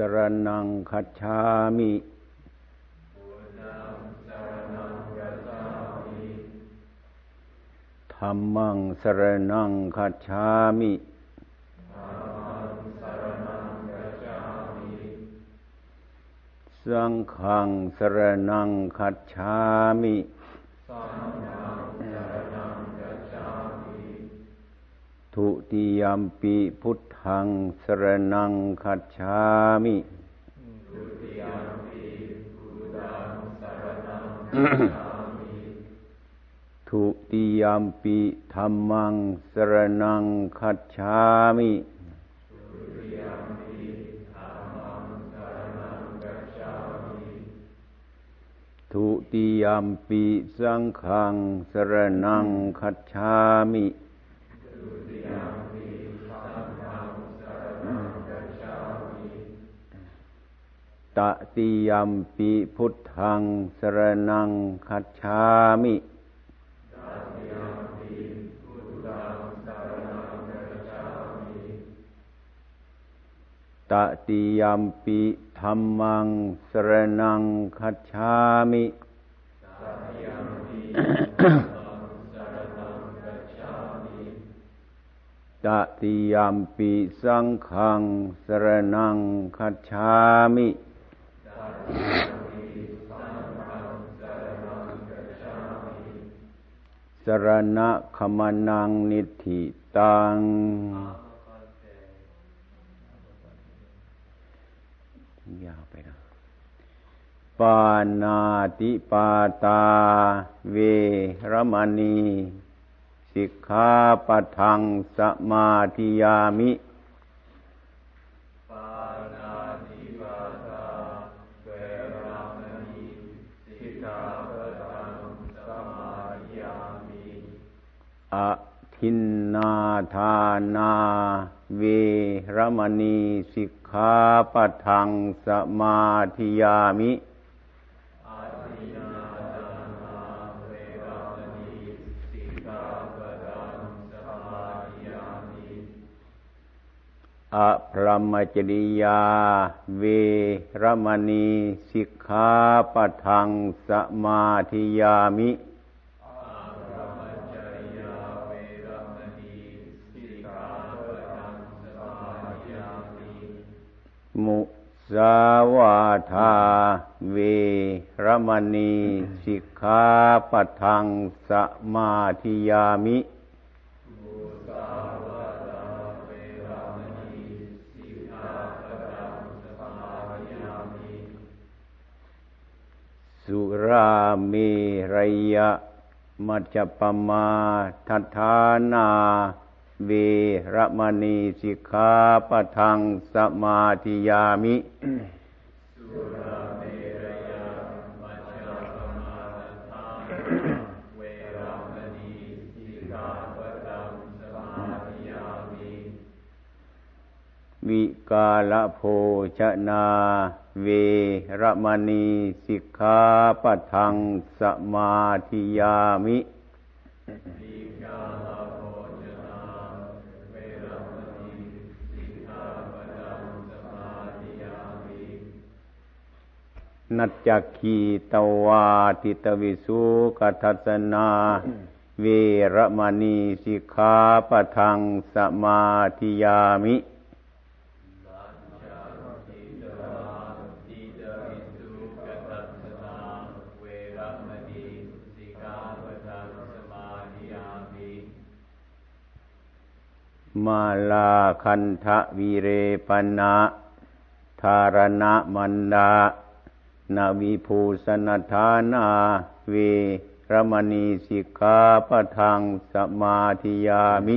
สรนังคัจฉามิธรรมังสรนังคัจฉามิสังฆังสรนังคัจฉามิ ทุติยมปีพุทธังสรนังคัจฉามิทุติยมปีธรรมังสรนังคัจฉามิทุติยมปีสังฆังสรนังคัจฉามิต ติยมปีพุทธังสรนังคัจฉามิตติยมปีธรรมังสรนังคัจฉามิตติยมปีสังฆังสรนังคัจฉามิ สรณะขมานังนิธิตัง ยาวไปนะปานาติปาตา เวรมณี สิกขาปะทังสมาธิยามิ อทินนาทานา เวรมณีสิกขาปะทังสมาธิยามิอพรหมจริยา เวรมณีสิกขาปะทังสมาธิยามิ มุสาวาทาเวรมณีสิกขาปะทังสมาธิยามิสุรามีระยะมัจจปมาทัฐานา วรมณีสิกขาปะทังสมาธิยามิวิกาลโภชนา เวรมณีสิกขาปะทังสมาธิยามิ นัจจคีตวาติตวิสุขทัศนา เวรมณีสิกขาปะทังสมาธิยามิมาลาคันทะวีเรปนะธารณะมันดา นาวิภูสนทานาเวรมณีสิกขาปะทังสมาธิยามิ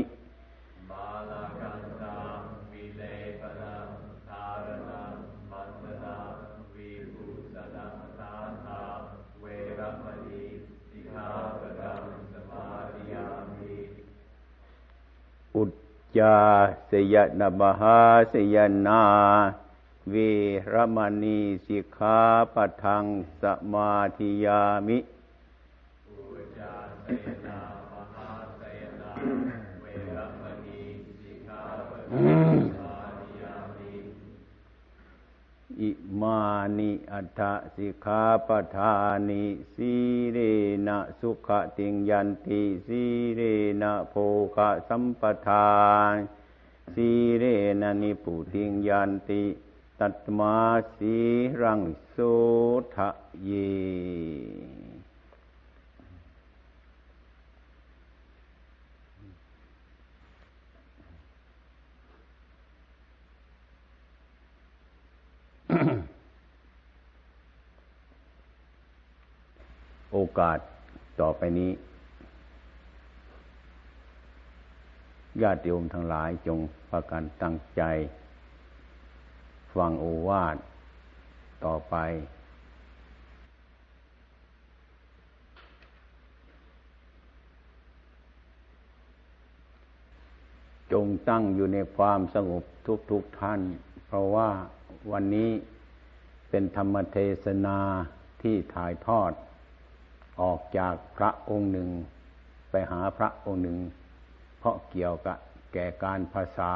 อุจจาสยนบหาสยนา เวรมณีสิกขาปะทังสมาธิยามิอิมานิอัฏฐสิกขาปทานิสีเรนะสุขติงยันติสีเรนะโภคะสัมปทานสีเรนะนิปุติงยันติ ตัตมาสีรังโสทะเย โอกาสต่อไปนี้ญาติโยมทั้งหลายจงพากันตั้งใจ ฟังโอวาทต่อไป จงตั้งอยู่ในความสงบทุกๆทท่าน เพราะว่าวันนี้เป็นธรรมเทศนาที่ถ่ายทอด ออกจากพระองค์หนึ่ง ไปหาพระองค์หนึ่ง เพราะเกี่ยวกับแก่การภาษา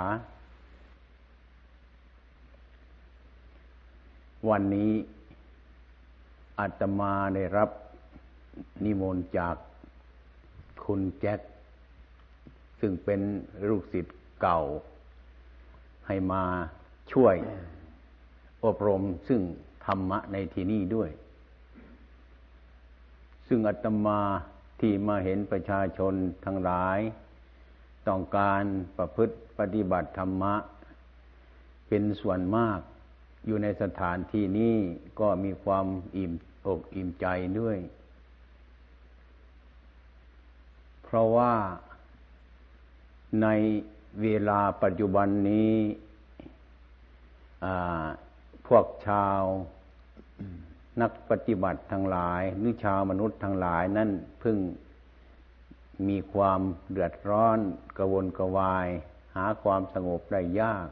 วันนี้อาตมาได้รับนิมนต์จากคุณแจ็คซึ่งเป็นลูกศิษย์เก่า ให้มาช่วยอบรมซึ่งธรรมะในที่นี้ด้วย ซึ่งอาตมาที่มาเห็นประชาชนทั้งหลาย ต้องการประพฤติปฏิบัติธรรมะ เป็นส่วนมาก อยู่ในสถานที่นี้ก็มีความอิ่มอกอิ่มใจด้วย เพราะว่าในเวลาปัจจุบันนี้พวกชาวนักปฏิบัติทั้งหลายหรือชาวมนุษย์ทั้งหลายนั่นพึ่งมีความเดือดร้อนกระวนกระวาย หาความสงบได้ยาก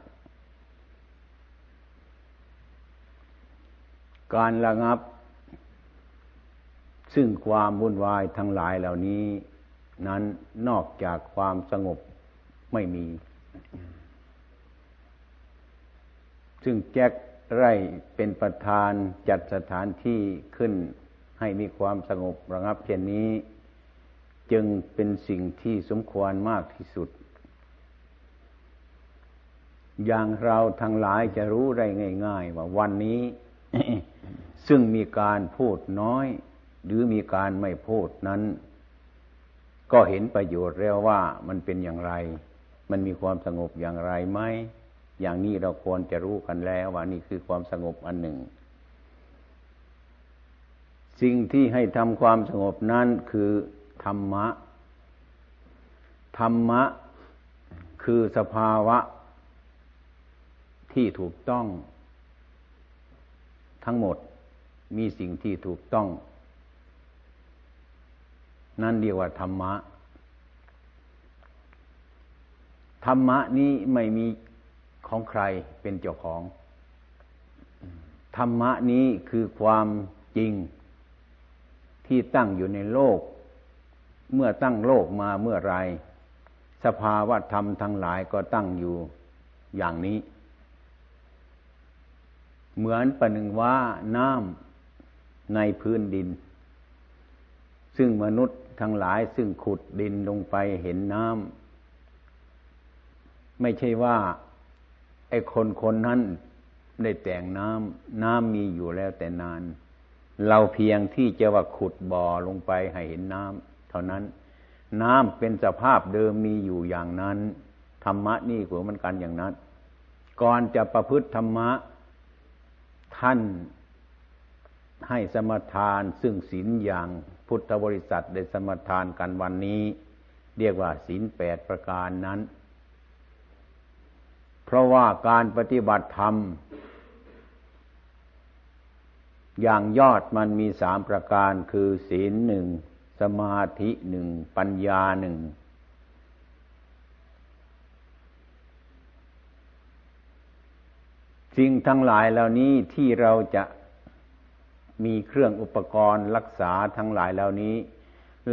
การระงับ ซึ่งความวุ่นวายทั้งหลายเหล่านี้ นั้นนอกจากความสงบไม่มี ซึ่งแจ็คไร่เป็นประธานจัดสถานที่ขึ้นให้มีความสงบระงับเช่นนี้ จึงเป็นสิ่งที่สมควรมากที่สุด อย่างเราทั้งหลายจะรู้ได้ง่าย ๆ ว่าวันนี้ ซึ่งมีการพูดน้อย หรือมีการไม่พูดนั้น ก็เห็นประโยชน์แล้วว่ามันเป็นอย่างไร มันมีความสงบอย่างไรไหมอย่างนี้เราควรจะรู้กันแล้วว่านี่คือความสงบอันหนึ่ง สิ่งที่ให้ทำความสงบนั้นคือธรรมะ ธรรมะคือสภาวะที่ถูกต้องทั้งหมด มีสิ่งที่ถูกต้อง นั่นเรียกว่าธรรมะ ธรรมะนี้ไม่มีของใครเป็นเจ้าของ ธรรมะนี้คือความจริงที่ตั้งอยู่ในโลก เมื่อตั้งโลกมาเมื่อไร สภาวะธรรมทั้งหลายก็ตั้งอยู่อย่างนี้ เหมือนประหนึ่งว่าน้ำ ในพื้นดิน ซึ่งมนุษย์ทั้งหลายซึ่งขุดดินลงไปเห็นน้ำไม่ใช่ว่าไอ้คนคนนั้นได้แต่งน้ำน้ำมีอยู่แล้วแต่นาน เราเพียงที่จะว่าขุดบ่อลงไปให้เห็นน้ำเท่านั้น น้ำเป็นสภาพเดิมมีอยู่อย่างนั้น ธรรมะนี่ก็เหมือนกันอย่างนั้น ก่อนจะประพฤติธรรมะ ท่าน ให้สมทานซึ่งศีลอย่างพุทธบริษัทได้สมทานกันวันนี้ เรียกว่าศีลแปดประการนั้น เพราะว่าการปฏิบัติธรรม อย่างยอดมันมีสามประการคือศีลหนึ่งสมาธิหนึ่งปัญญาหนึ่งสิ่งทั้งหลายเหล่านี้ที่เราจะ มีเครื่องอุปกรณ์รักษาทั้งหลายเหล่านี้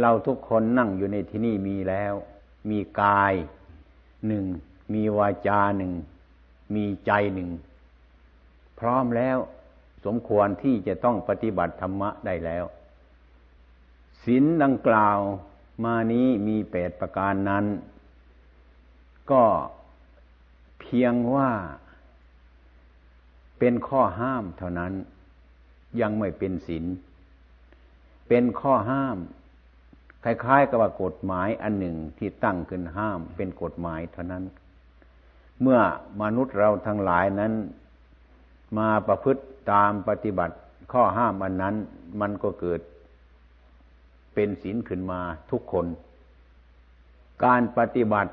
เราทุกคนนั่งอยู่ในที่นี่มีแล้ว มีกายหนึ่งมีวาจาหนึ่งมีใจหนึ่ง พร้อมแล้วสมควรที่จะต้องปฏิบัติธรรมะได้แล้วศีลดังกล่าวมานี้มีแปดประการนั้น ก็เพียงว่าเป็นข้อห้ามเท่านั้น ยังไม่เป็นศีลเป็นข้อห้าม คล้ายๆ กับว่ากฎหมายอันหนึ่งที่ตั้งขึ้นห้าม เป็นกฎหมายเท่านั้น เมื่อมนุษย์เราทั้งหลายนั้น มาประพฤติตามปฏิบัติข้อห้ามอันนั้น มันก็เกิดเป็นศีลขึ้นมาทุกคน การปฏิบัติ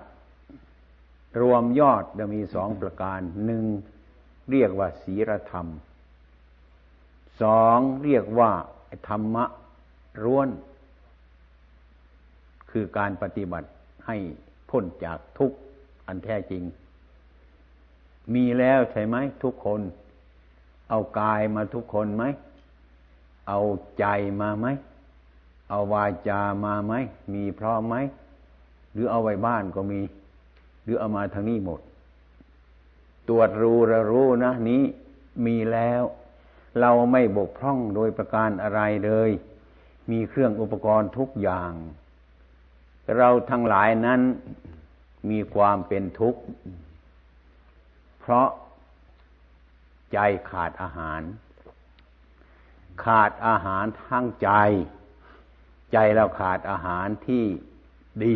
รวมยอดจะมีสองประการหนึ่งเรียกว่าศีลธรรม สองเรียกว่าธรรมะร้วน คือการปฏิบัติให้พ้นจากทุกข์อันแท้จริง มีแล้วใช่ไหมทุกคน เอากายมาทุกคนไหม เอาใจมาไหม เอาวาจามาไหม มีพร้อมไหม หรือเอาไว้บ้านก็มี หรือเอามาทางนี้หมด ตรวจรู้ระรู้นะนี้มีแล้ว เราไม่บกพร่องโดยประการอะไรเลย มีเครื่องอุปกรณ์ทุกอย่าง เราทั้งหลายนั้นมีความเป็นทุกข์ เพราะใจขาดอาหาร ขาดอาหารทั้งใจ ใจเราขาดอาหารที่ดี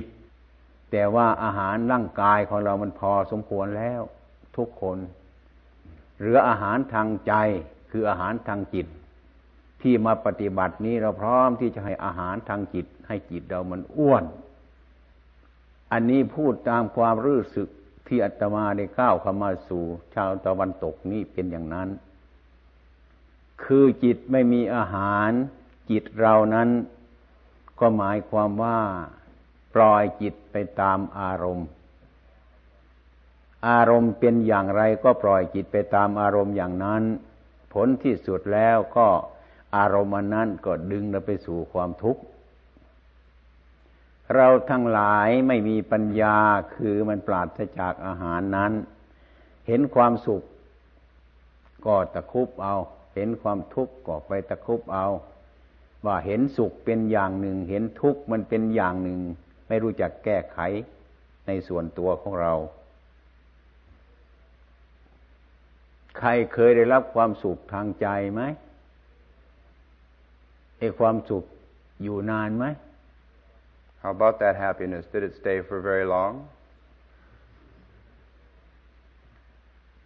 แต่ว่าอาหารร่างกายของเรามันพอสมควรแล้วทุกคน เหลืออาหารทางใจ คืออาหารทางจิต ที่มาปฏิบัตินี้เราพร้อมที่จะให้อาหารทางจิต ให้จิตเรามันอ้วน อันนี้พูดตามความรู้สึกที่อาตมาได้ก้าวเข้ามาสู่ ชาวตะวันตกนี่เป็นอย่างนั้น คือจิตไม่มีอาหาร จิตเรานั้น ก็หมายความว่าปล่อยจิตไปตามอารมณ์ อารมณ์เป็นอย่างไรก็ปล่อยจิตไปตามอารมณ์อย่างนั้น ผลที่สุดแล้วก็อารมณ์นั้นก็ดึงเราไปสู่ความทุกข์ เราทั้งหลายไม่มีปัญญาคือมันปราศจากอาหารนั้น เห็นความสุข ก็ตะคุบเอา เห็นความทุกข์ก็ไปตะคุบเอา ว่าเห็นสุขเป็นอย่างหนึ่ง เห็นทุกข์มันเป็นอย่างหนึ่ง ไม่รู้จักแก้ไขในส่วนตัวของเรา ใครเคยได้รับความสุขทางใจไหมไอ้ความสุขอยู่นานไหม How about that happiness? Did it stay for very long?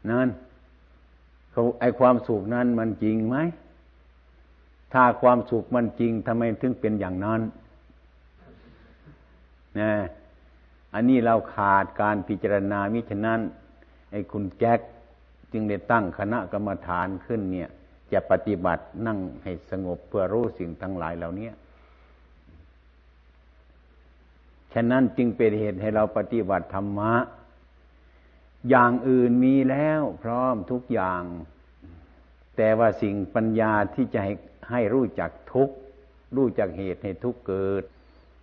นั่นเขาไอ้ความสุขนั้นมันจริงไหม ถ้าความสุขมันจริงทำไมถึงเป็นอย่างนั้นนะอันนี้เราขาดการพิจารณามิฉะนั้นไอ้คุณแจ็ค จึงได้ตั้งคณะกรรมฐานขึ้นเนี่ย จะปฏิบัตินั่งให้สงบเพื่อรู้สิ่งทั้งหลายเหล่านี้ฉะนั้นจึงเป็นเหตุให้เราปฏิบัติธรรมะ อย่างอื่นมีแล้วพร้อมทุกอย่าง แต่ว่าสิ่งปัญญาที่จะให้ให้รู้จักทุกรู้จักเหตุให้ทุกเกิด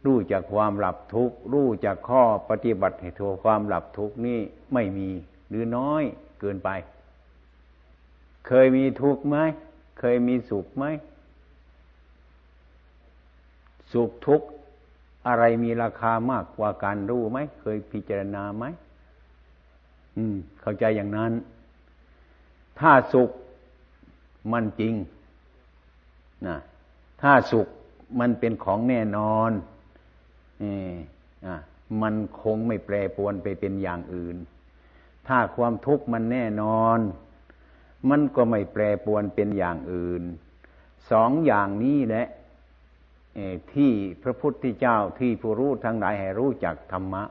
รู้จักความหลับทุกรู้จักข้อปฏิบัติให้ทัวความหลับทุกนี่ไม่มีหรือน้อยเกินไป เคยมีทุกข์ไหม เคยมีสุขไหม สุขทุกข์อะไรมีราคามากกว่าการรู้ไหม เคยพิจารณาไหม อืม เข้าใจอย่างนั้น ถ้าสุขมันจริงนะถ้าสุขมันเป็นของแน่นอนเอ่มันคงไม่แปรปวนไปเป็นอย่างอื่น ถ้าความทุกข์มันแน่นอน มันก็ไม่แปรปวนเป็นอย่างอื่น สองอย่างนี้แหละที่พระพุทธเจ้าที่ผู้รู้ทั้งหลายให้รู้จักธรรมะ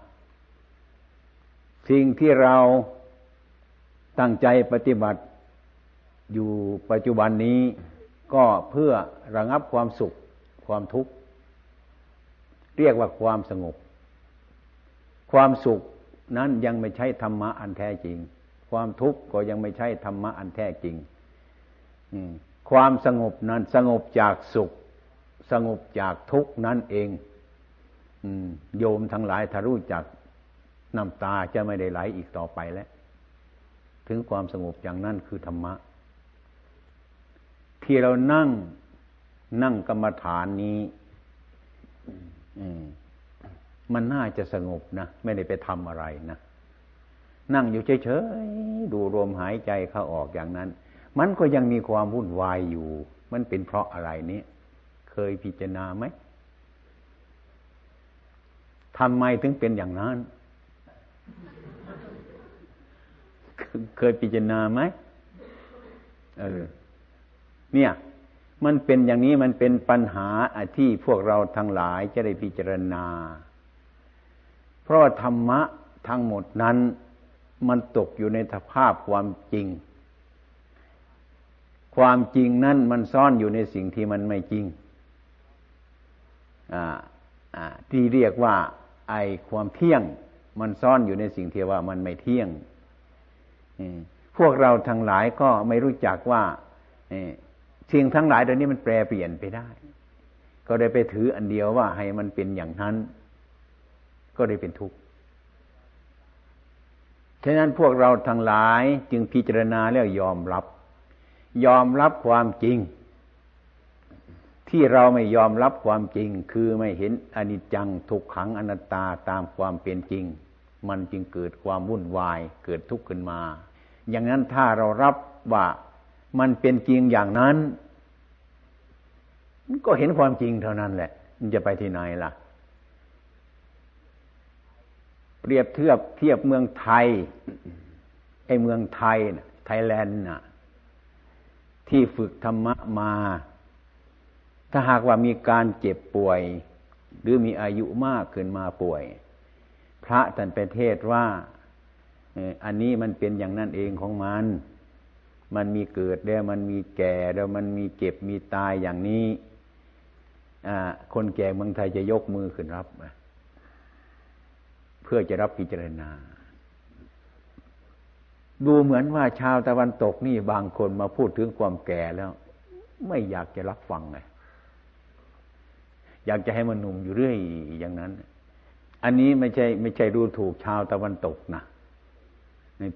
สิ่งที่เราตั้งใจปฏิบัติอยู่ปัจจุบันนี้ก็เพื่อระงับความสุขความทุกข์ เรียกว่าความสงบ ความสุขนั้นยังไม่ใช่ธรรมะอันแท้จริง ความทุกข์ก็ยังไม่ใช่ธรรมะอันแท้จริงความสงบนั้นสงบจากสุข สงบจากทุกข์นั่นเองโยมทั้งหลายถ้ารู้จักน้ำตาจะไม่ได้ไหลอีกต่อไปแล้ว ถึงความสงบอย่างนั้นคือธรรมะ ที่เรานั่งนั่งกรรมฐานนี้มันน่าจะสงบนะ ไม่ได้ไปทำอะไรนะ นั่งอยู่เฉยๆดูลมหายใจเข้าออกอย่างนั้น มันก็ยังมีความวุ่นวายอยู่ มันเป็นเพราะอะไรนี้เคยพิจารณาไหมทำไมถึงเป็นอย่างนั้น เคยพิจารณาไหมเออเนี่ย มันเป็นอย่างนี้มันเป็นปัญหาที่พวกเราทั้งหลายจะได้พิจารณา เพราะธรรมะทั้งหมดนั้น มันตกอยู่ในสภาพความจริง ความจริงนั้นมันซ่อนอยู่ในสิ่งที่มันไม่จริงที่เรียกว่าไอความเที่ยง มันซ่อนอยู่ในสิ่งที่ว่ามันไม่เที่ยงพวกเราทั้งหลายก็ไม่รู้จักว่าสิ่งทั้งหลายเดี๋ยวนี้มันแปรเปลี่ยนไปได้ ก็ได้ไปถืออันเดียวว่าให้มันเป็นอย่างนั้น ก็ได้เป็นทุกข์ ฉะนั้นพวกเราทั้งหลายจึงพิจารณาแล้วยอมรับ ยอมรับความจริง ที่เราไม่ยอมรับความจริง คือไม่เห็นอนิจจังทุกขังอนัตตาตามความเป็นจริง มันจึงเกิดความวุ่นวายเกิดทุกข์ขึ้นมา อย่างนั้นถ้าเรารับว่ามันเป็นจริงอย่างนั้น ก็เห็นความจริงเท่านั้นแหละ มันจะไปที่ไหนล่ะ เปรียบเทียบเทียบเมืองไทยไอ้เมืองไทยนะไทยแลนด์น่ะที่ฝึกธรรมะมา ถ้าหากว่ามีการเจ็บป่วย หรือมีอายุมากขึ้นมาป่วย พระท่านไปเทศว่าอันนี้มันเป็นอย่างนั้นเองของมัน มันมีเกิดแล้วมันมีแก่แล้วมันมีเจ็บมีตายอย่างนี้คนแก่เมืองไทยจะยกมือขึ้นรับ พื่อจะรับพิจารณา ดูเหมือนว่าชาวตะวันตกนี่บางคนมาพูดถึงความแก่แล้ว ไม่อยากจะรับฟังไงอยากจะให้มันหนุ่มอยู่เรื่อยอย่างนั้น อันนี้ไม่ใช่ ไม่ใช่ดูถูกชาวตะวันตกนะ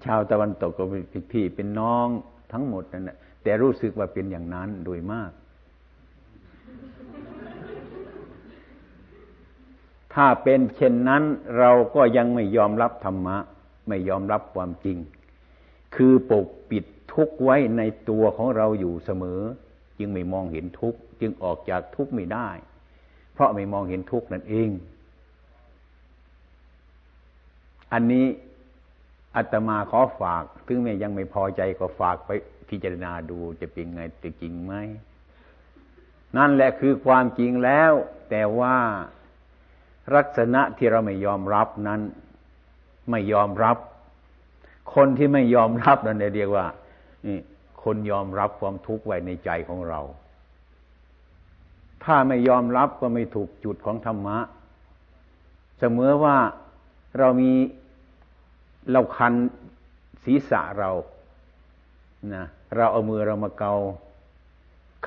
ชาวตะวันตกก็เป็นพี่เป็นน้องทั้งหมดนั่นแหละแต่รู้สึกว่าเป็นอย่างนั้นโดยมาก ถ้าเป็นเช่นนั้นเราก็ยังไม่ยอมรับธรรมะ ไม่ยอมรับความจริง คือปกปิดทุกไว้ในตัวของเราอยู่เสมอ จึงไม่มองเห็นทุกจึงออกจากทุกไม่ได้ เพราะไม่มองเห็นทุกนั่นเอง อันนี้อาตมาขอฝาก ถึงแม้ยังไม่พอใจก็ฝากไปพิจารณาดูจะเป็นไงจะจริงไหมนั่นแหละคือความจริงแล้ว แต่ว่า ลักษณะที่เราไม่ยอมรับนั้น ไม่ยอมรับ คนที่ไม่ยอมรับนั่นเรียกว่าคนยอมรับความทุกข์ไว้ในใจของเรา ถ้าไม่ยอมรับก็ไม่ถูกจุดของธรรมะ เสมอว่าเรามีเราคันศีรษะเรานะเราเอามือเรามาเกา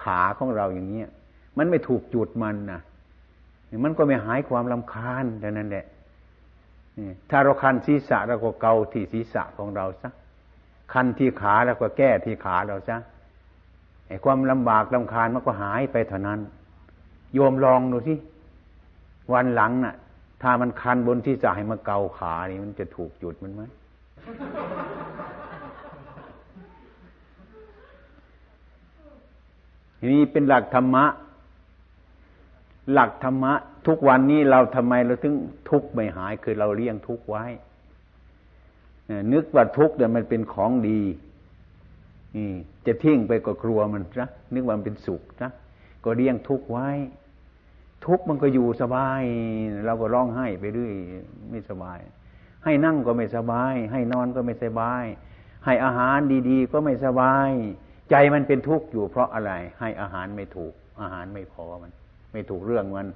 ขาของเราอย่างเนี้ย มันไม่ถูกจุดมันนะ มันก็ไม่หายความลำคาญดังนั้นแหละถ้าเราคันศีรษะเราก็เกาที่ศีรษะของเราซะคันที่ขาแล้วก็แก้ที่ขาเราซะไอ้ความลำบากลำคาญมันก็หายไปเท่านั้น โยมลองดูสิวันหลังน่ะ ถ้ามันคันบนที่จะให้มาเกาขานี่มันจะถูกจุดมันไหมนี่เป็นหลักธรรมะ หลักธรรมะ ทุกวันนี้เราทำไมเราถึงทุกข์ไม่หายคือเราเลี้ยงทุกข์ไว้นึกว่าทุกข์เนี่ยมันเป็นของดีจะทิ้งไปก็กลัวมันนะนึกว่ามันเป็นสุขนะก็เลี้ยงทุกข์ไว้ ทุกข์มันก็อยู่สบาย เราก็ร้องไห้ไปเรื่อยไม่สบาย ให้นั่งก็ไม่สบาย ให้นอนก็ไม่สบาย ให้อาหารดี ๆ ก็ไม่สบาย ใจมันเป็นทุกข์อยู่เพราะอะไร ให้อาหารไม่ถูก อาหารไม่พอมัน ไม่ถูกเรื่องมัน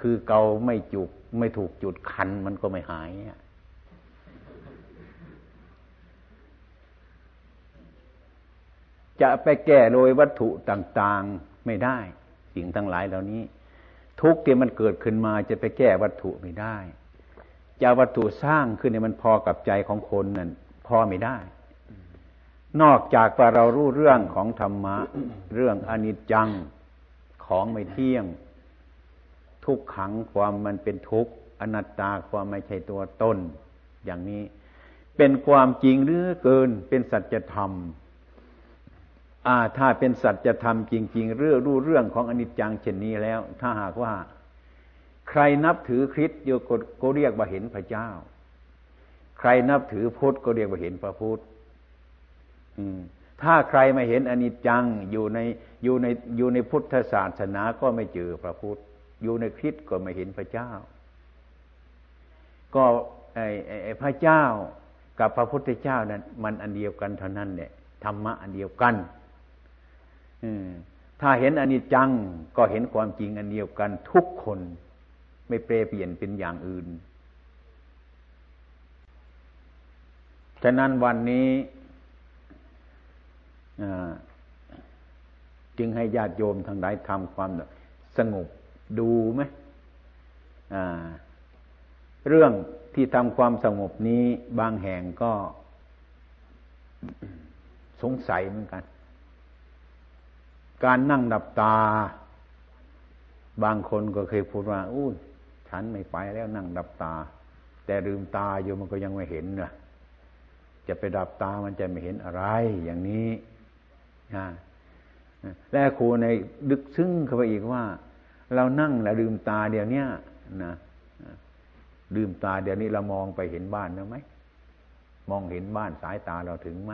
คือเกาไม่จุก ไม่ถูกจุดคันมันก็ไม่หายจะไปแก้โดยวัตถุต่างๆไม่ได้ สิ่งทั้งหลายเหล่านี้ ทุกที่มันเกิดขึ้นมาจะไปแก้วัตถุไม่ได้จะวัตถุสร้างขึ้นเนี่ยมันพอกับใจของคนนั่นพอไม่ได้ นอกจากว่าเรารู้เรื่องของธรรมะ เรื่องอนิจจังของไม่เที่ยง ทุกขังความมันเป็นทุกข์อนัตตาความไม่ใช่ตัวตนอย่างนี้ เป็นความจริงหรือเกินเป็นสัจธรรมอ่าถ้าเป็นสัจธรรมจริง ๆ เรื่องรู้เรื่องของอนิจจังเช่นนี้แล้ว ถ้าหากว่า ใครนับถือคริสต์โยก็เรียกว่าเห็นพระเจ้า ใครนับถือพุทธก็เรียกว่าเห็นพระพุทธถ้าใครไมาเห็นอนิจจังอยู่ในอยู่ในอยู่ในพุทธศาสนาก็ไม่เจอพระพุทธ อยู่ในคริสก็ไม่เห็นพระเจ้า ก็ไอ้ไอ้พระเจ้ากับพระพุทธเจ้านั้นมันอันเดียวกันเท่านั้นเนี่ยธรรมะอันเดียวกันถ้าเห็นอนิจจังก็เห็นความจริงอันเดียวกันทุกคนไม่เปรเปลี่ยนเป็นอย่างอื่น ฉะนั้นวันนี้จึงให้ญาติโยมทั้งหลายทำความสงบ ดูไหมเรื่องที่ทำความสงบนี้บางแห่งก็สงสัยเหมือนกัน การนั่งดับตา บางคนก็เคยพูดว่าอู้ฉันไม่ไปแล้วนั่งดับตา แต่ลืมตาอยู่มันก็ยังไม่เห็นนะจะไปดับตามันจะไม่เห็นอะไรอย่างนี้นะและครูในดึกซึ้งเข้าไปอีกว่า เรานั่งแล้วลืมตาเดี๋ยวนี้นะลืมตาเดี๋ยวนี้เรามองไปเห็นบ้านไหมมองเห็นบ้านสายตาเราถึงไหม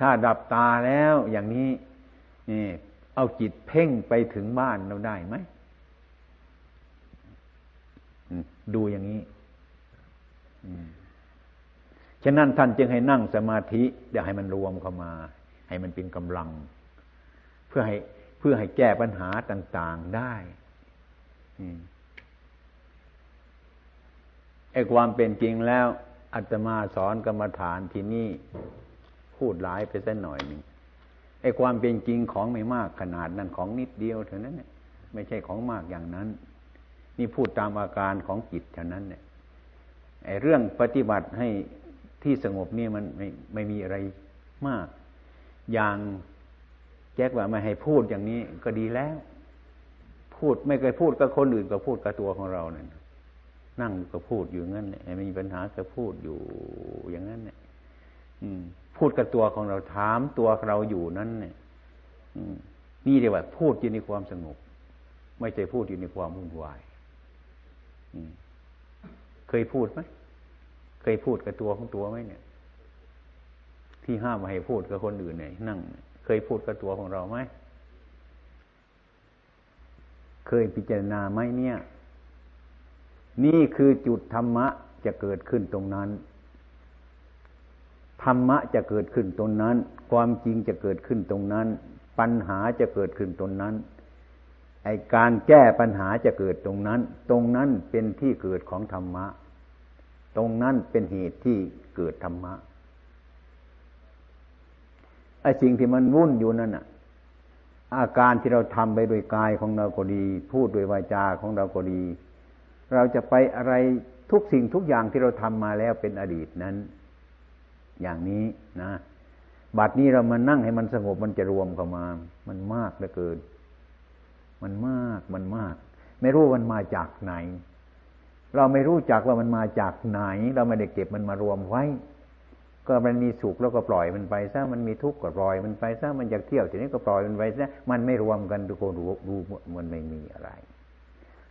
ถ้าดับตาแล้วอย่างนี้นี่เอาจิตเพ่งไปถึงบ้านเราได้ไหมดูอย่างนี้ฉะนั้นท่านจึงให้นั่งสมาธิเดี๋ยวให้มันรวมเข้ามา ให้มันเป็นกำลัง เพื่อให้ เพื่อให้แก้ปัญหาต่าง ๆได้ไอ้ความเป็นจริงแล้วอาตมาสอนกรรมฐานที่นี่พูดหลายไปสักหน่อยหนึ่งไอ้ความเป็นจริงของไม่มากขนาดนั้นของนิดเดียวเท่านั้นเนี่ยไม่ใช่ของมากอย่างนั้น นี่พูดตามอาการของจิตเท่านั้นเนี่ยไอ้เรื่องปฏิบัติให้ที่สงบนี่มันไม่ไม่มีอะไรมาก อย่าง แจ็คว่าไม่ให้พูดอย่างนี้ก็ดีแล้ว พูดไม่เคยพูดกับคนอื่นก็พูดกับตัวของเราเนี่ยนั่งก็พูดอยู่งั้นเนี่ยไม่มีปัญหาก็พูดอยู่อย่างนั้นเนี่ยพูดกับตัวของเราถามตัวเราอยู่นั้นเนี่ยนี่เรียกว่า พูดอยู่ในความสงบ ไม่ใช่พูดอยู่ในความวุ่นวายเคยพูดไหมเคยพูดกับตัวของตัวไหมเนี่ย ที่ห้ามมาให้พูดกับคนอื่นเนี่ยนั่งเคยพูดกับตัวของเราไหม เคยพิจารณาไหมเนี่ย นี่คือจุดธรรมะจะเกิดขึ้นตรงนั้น ธรรมะจะเกิดขึ้นตรงนั้น ความจริงจะเกิดขึ้นตรงนั้น ปัญหาจะเกิดขึ้นตรงนั้น ไอการแก้ปัญหาจะเกิดตรงนั้น ตรงนั้นเป็นที่เกิดของธรรมะ ตรงนั้นเป็นเหตุที่เกิดธรรมะ อสิ่งที่มันวุ่นอยู่นั่นอะอาการที่เราทำไปโดยกายของเราก็ดี พูดโดยวาจาของเราก็ดี เราจะไปอะไรทุกสิ่งทุกอย่างที่เราทำมาแล้วเป็นอดีตนั้น อย่างนี้นะบัดนี้เรามานั่งให้มันสงบมันจะรวมเข้ามา มันมากเหลือเกิน มันมากมันมาก ไม่รู้มันมาจากไหน เราไม่รู้จักว่ามันมาจากไหน เราไม่ได้เก็บมันมารวมไว้ ก็มันมีสุขแล้วก็ปล่อยมันไปซะมันมีทุกข์ก็ปล่อยมันไปซะมันอยากเที่ยวทีนี้ก็ปล่อยมันไปซะมันไม่รวมกันทุกคนรู้รู้มันไม่มีอะไร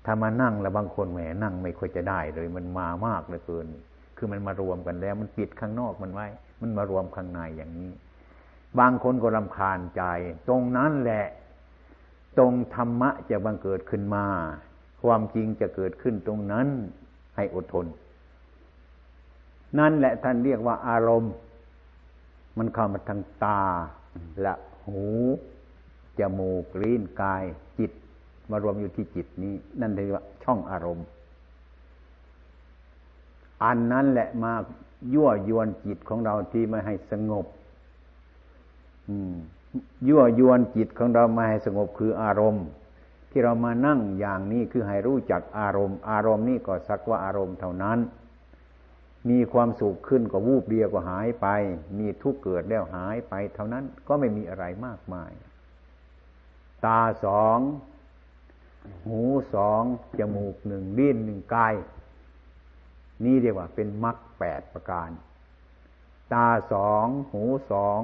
ถ้ามานั่งแล้วบางคนแหมนั่งไม่ค่อยจะได้เลย มันมามากเหลือเกิน คือมันมารวมกันแล้ว มันปิดข้างนอกมันไว้ มันมารวมข้างในอย่างนี้ บางคนก็รำคาญใจ ตรงนั้นแหละ ตรงธรรมะจะบังเกิดขึ้นมา ความจริงจะเกิดขึ้นตรงนั้นให้อดทน นั่นแหละท่านเรียกว่าอารมณ์ มันเข้ามาทางตาและหูจมูกลิ้นกายจิต มารวมอยู่ที่จิตนี้ นั่นเรียกว่าช่องอารมณ์ อันนั้นแหละมายั่วยวนจิตของเราที่ไม่ให้สงบยั่วยวนจิตของเราไม่ให้สงบคืออารมณ์ ที่เรามานั่งอย่างนี้คือให้รู้จักอารมณ์ อารมณ์นี้ก็สักว่าอารมณ์เท่านั้น มีความสุขขึ้นก็วูบเดียวก็หายไป มีทุกข์เกิดแล้วหายไป เท่านั้นก็ไม่มีอะไรมากมาย ตาสอง หูสองจมูกหนึ่งลิ้นหนึ่งกาย นี่เรียกว่าเป็นมรรคแปดประการ ตาสองหูสอง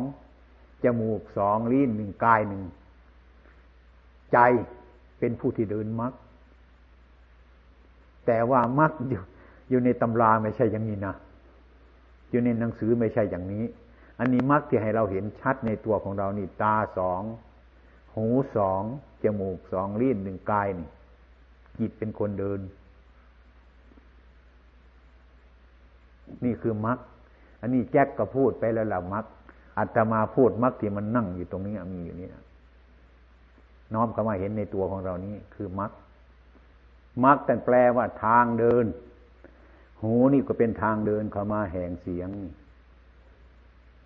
จมูกสองลิ้นหนึ่งกายหนึ่งใจเป็นผู้ที่เดินมรรคแต่ว่ามรรคอยู่ อยู่ในตำราไม่ใช่อย่างนี้นะอยู่ในหนังสือไม่ใช่อย่างนี้ อันนี้มักที่ให้เราเห็นชัดในตัวของเรานี่ตาสองหูสองจมูกสองลิ้นหนึ่งกายนี่จิตเป็นคนเดิน นี่คือมักอันนี้แจ็คก็พูดไปแล้วละมักอัตมาพูดมักที่มันนั่งอยู่ตรงนี้มีอยู่นี่นะน้อมเข้ามาเห็นในตัวของเรานี้คือมักมักแต่แปลว่าทางเดิน หูนี่ก็เป็นทางเดินเข้ามาแห่งเสียง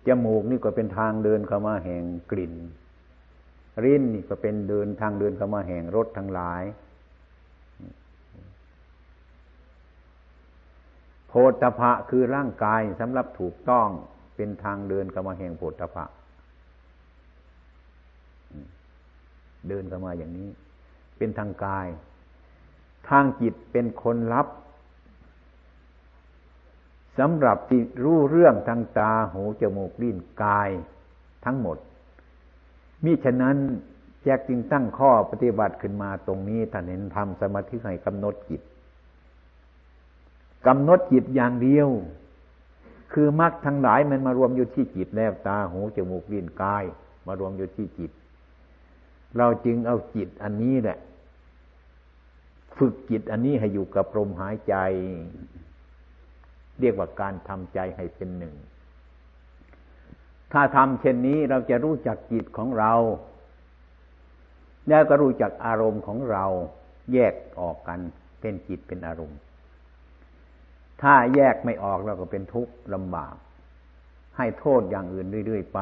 จมูกนี่ก็เป็นทางเดินเข้ามาแห่งกลิ่นริ้นนี่ก็เป็นเดินทางเดินเข้ามาแห่งรสทั้งหลาย โพธพะคือร่างกายสำหรับถูกต้องเป็นทางเดินเข้ามาแห่งโพธพะเดินเข้ามาอย่างนี้ เป็นทางกาย ทางจิตเป็นคนรับ สำหรับที่รู้เรื่องทางตาหูจมูกลิ้นกายทั้งหมด มิฉะนั้นแจกจึงตั้งข้อปฏิบัติขึ้นมาตรงนี้ท่านเห็นทำสมาธิให้กำหนดจิตกำหนดจิตอย่างเดียว คือมรรคทั้งหลายมันมารวมอยู่ที่จิตแล้วตาหูจมูกลิ้นกาย มารวมอยู่ที่จิต เราจึงเอาจิตอันนี้แหละ ฝึกจิตอันนี้ให้อยู่กับลมหายใจ เรียกว่าการทำใจให้เป็นหนึ่ง ถ้าทำเช่นนี้เราจะรู้จักจิตของเรา แล้วก็รู้จักอารมณ์ของเราแยกออกกันเป็นจิตเป็นอารมณ์ ถ้าแยกไม่ออกเราก็เป็นทุกข์ลำบาก ให้โทษอย่างอื่นเรื่อยๆไป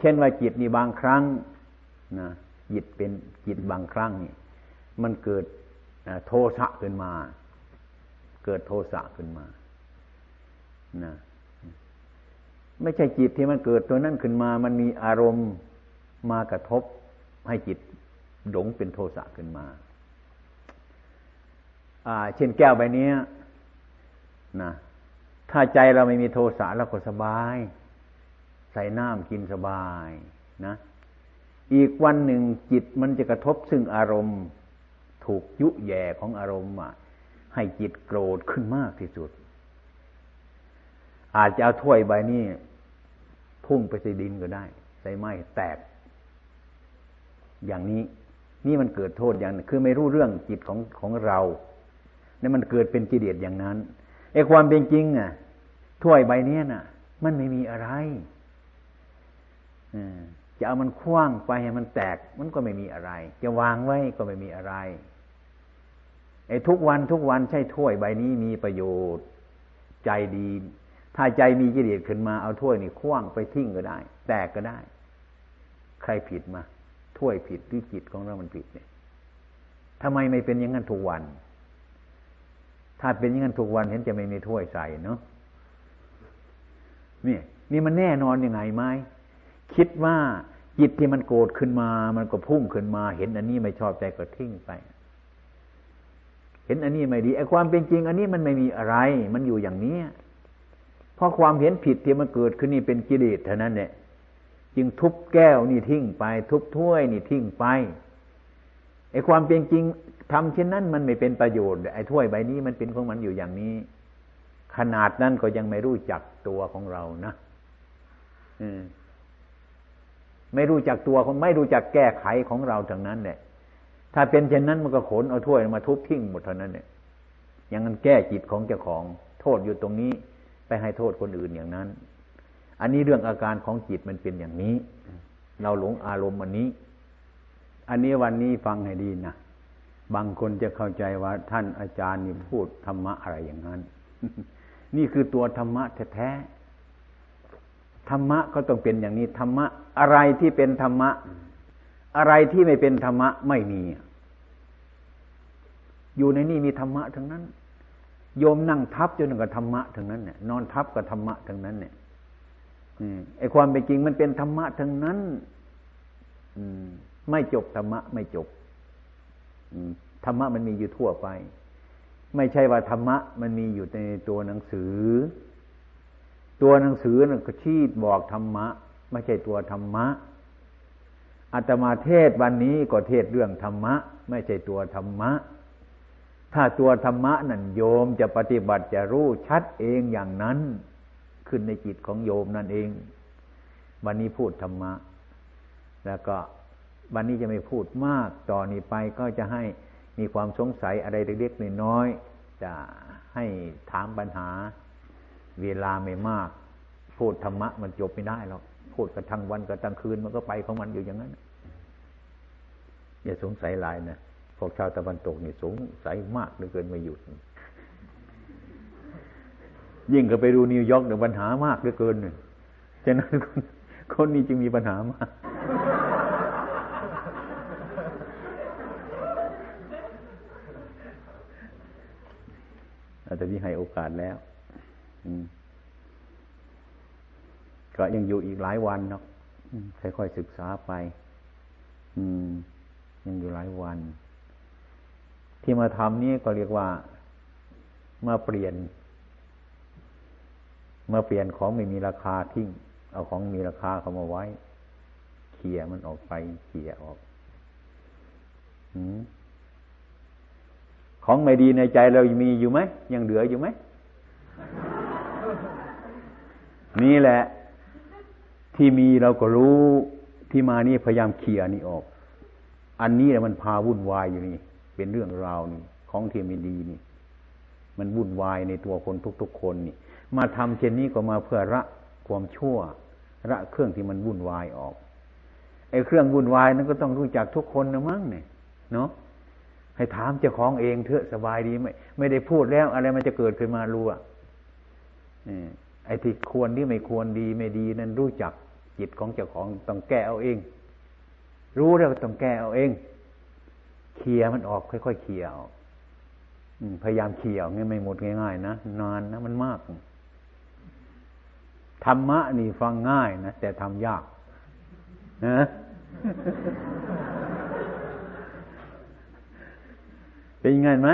เช่นว่าจิตนี่บางครั้งนะจิตเป็นจิตบางครั้งนี่มันเกิดโทสะขึ้นมา เกิดโทสะขึ้นมา นะไม่ใช่จิตที่มันเกิดตัวนั้นขึ้นมา มันมีอารมณ์มากระทบให้จิตหลงเป็นโทสะขึ้นมาอ่า เช่นแก้วใบนี้นะถ้าใจเราไม่มีโทสะเราก็สบาย ใส่น้ำกินสบายนะ อีกวันหนึ่งจิตมันจะกระทบซึ่งอารมณ์ ถูกยุแย่ของอารมณ์ให้จิตโกรธขึ้นมากที่สุด อาจจะเอาถ้วยใบนี้พุ่งไปใส่ดินก็ได้ใส่ไม้แตก อย่างนี้ นี่มันเกิดโทษอย่างคือไม่รู้เรื่องจิตของของเราเนี่ยมันเกิดเป็นกิเลสอย่างนั้นไอ้ความเป็นจริง อะ ถ้วยใบนี้น่ะ มันไม่มีอะไรจะเอามันคว้างไปให้มันแตก มันก็ไม่มีอะไร จะวางไว้ก็ไม่มีอะไรไอ้ทุกวันทุกวันใช่ถ้วยใบนี้มีประโยชน์ ใจดี ถ้าใจมีกิเลสขึ้นมาเอาถ้วยนี่คว้างไปทิ้งก็ได้ แตกก็ได้ ใครผิดมาถ้วยผิดหรือจิตของเรามันผิดเนี่ยทำไมไม่เป็นอย่างนั้นทุกวัน ถ้าเป็นอย่างนั้นทุกวันเห็นจะไม่มีถ้วยใส่เนาะนี่นี่มันแน่นอนยังไงไหมคิดว่าจิตที่มันโกรธขึ้นมา มันก็พุ่งขึ้นมา เห็นอันนี้ไม่ชอบใจก็ทิ้งไป เห็นอันนี้ไม่ดีไอ้ความเป็นจริง อันนี้มันไม่มีอะไร มันอยู่อย่างนี้ เพราะความเห็นผิดที่มันเกิดขึ้นนี่เป็นกิเลสเท่านั้นเนี่ยจึงทุบแก้วนี่ทิ้งไป ทุบถ้วยนี่ทิ้งไปไอ้ความเป็นจริงทำเช่นนั้นมันไม่เป็นประโยชน์ไอ้ถ้วยใบนี้มันเป็นของมันอยู่อย่างนี้ ขนาดนั้นก็ยังไม่รู้จักตัวของเรานะอืมไม่รู้จักตัวของไม่รู้จักแก้ไขของเราทั้งนั้นเนี่ยถ้าเป็นเช่นนั้นมันก็ขนเอาถ้วยมาทุบทิ้งหมดเท่านั้นเนี่ยยังนั้นแก้จิตของเจ้าของ โทษอยู่ตรงนี้ ไปให้โทษคนอื่นอย่างนั้น อันนี้เรื่องอาการของจิตมันเป็นอย่างนี้ เราหลงอารมณ์อันนี้ อันนี้วันนี้ฟังให้ดีนะบางคนจะเข้าใจว่าท่านอาจารย์นี่พูดธรรมะอะไรอย่างนั้น นี่คือตัวธรรมะแท้ธรรมะก็ต้องเป็นอย่างนี้ธรรมะอะไรที่เป็นธรรมะ อะไรที่ไม่เป็นธรรมะไม่มี อยู่ในนี่มีธรรมะทั้งนั้น โยมนั่งทับจนกับธรรมะทั้งนั้นเนี่ยนอนทับกับธรรมะทั้งนั้นเนี่ยไอ้ความเป็นจริงมันเป็นธรรมะทั้งนั้นไม่จบธรรมะ ไม่จบธรรมะมันมีอยู่ทั่วไป ไม่ใช่ว่าธรรมะ มันมีอยู่ในตัวหนังสือ ตัวหนังสือนั่นก็ชี้บอกธรรมะ ไม่ใช่ตัวธรรมะอาตมาเทศวันนี้ก็เทศเรื่องธรรมะ ไม่ใช่ตัวธรรมะ ถ้าตัวธรรมะนั่นโยมจะปฏิบัติจะรู้ชัดเองอย่างนั้น ขึ้นในจิตของโยมนั่นเอง วันนี้พูดธรรมะ แล้วก็วันนี้จะไม่พูดมากต่อนนี้ไปก็จะให้มีความสงสัยอะไรเล็กๆน้อยๆจะให้ถามปัญหา เวลาไม่มาก พูดธรรมะมันจบไม่ได้หรอกพูดกันทั้งวันกันทั้งคืนมันก็ไปของมันอยู่อย่างนั้นอย่าสงสัยหลายนะ พวกชาวตะวันตกนี่สงสัยมากเหลือเกินไม่หยุด ยิ่งก็ไปดูนิวยอร์กเนี่ยปัญหามากเหลือเกินเนี่ยฉะนั้นคนนี้จึงมีปัญหามากแต่ที่ให้โอกาสแล้วก็ยังอยู่อีกหลายวันเนาะค่อยๆศึกษาไปยังอยู่หลายวัน ที่มาทำนี่ก็เรียกว่ามาเปลี่ยน มาเปลี่ยนของไม่มีราคาทิ้ง เอาของมีราคาเขามาไว้เขี่ยมันออกไปเขี่ยออกอของไม่ดีในใจเรามีอยู่ไหมยังเหลืออยู่ไหมนี่แหละ ที่มีเราก็รู้ที่มานี่พยายามเคลียนี่ออก อันนี้แหละมันพาวุ่นวายอยู่นี่ เป็นเรื่องราวนี่ ของที่ไม่ดีนี่ มันวุ่นวายในตัวคนทุก ๆ คนนี่ มาทำเช่นนี้ก็มาเพื่อระความชั่วระเครื่องที่มันวุ่นวายออกไอ้เครื่องวุ่นวายนั้นก็ต้องรู้จักทุกคนนะมั้งเนี่ยเนาะให้ถามเจ้าของเองเถอะสบายดีไหมไม่ได้พูดแล้ว อะไรมันจะเกิดขึ้นมารู้อะไอ้ที่ควรที่ไม่ควรดีไม่ดีนั้นรู้จักจิตของเจ้าของต้องแก้เอาเอง รู้แล้วต้องแก้เอาเอง เคลียมันออกค่อยๆเคลียอพยายามเคลียง่ายไม่หมดง่ายๆนะนานนะมันมากธรรมะนี่ฟังง่ายนะแต่ทำยากนะเป็นยังไงไหม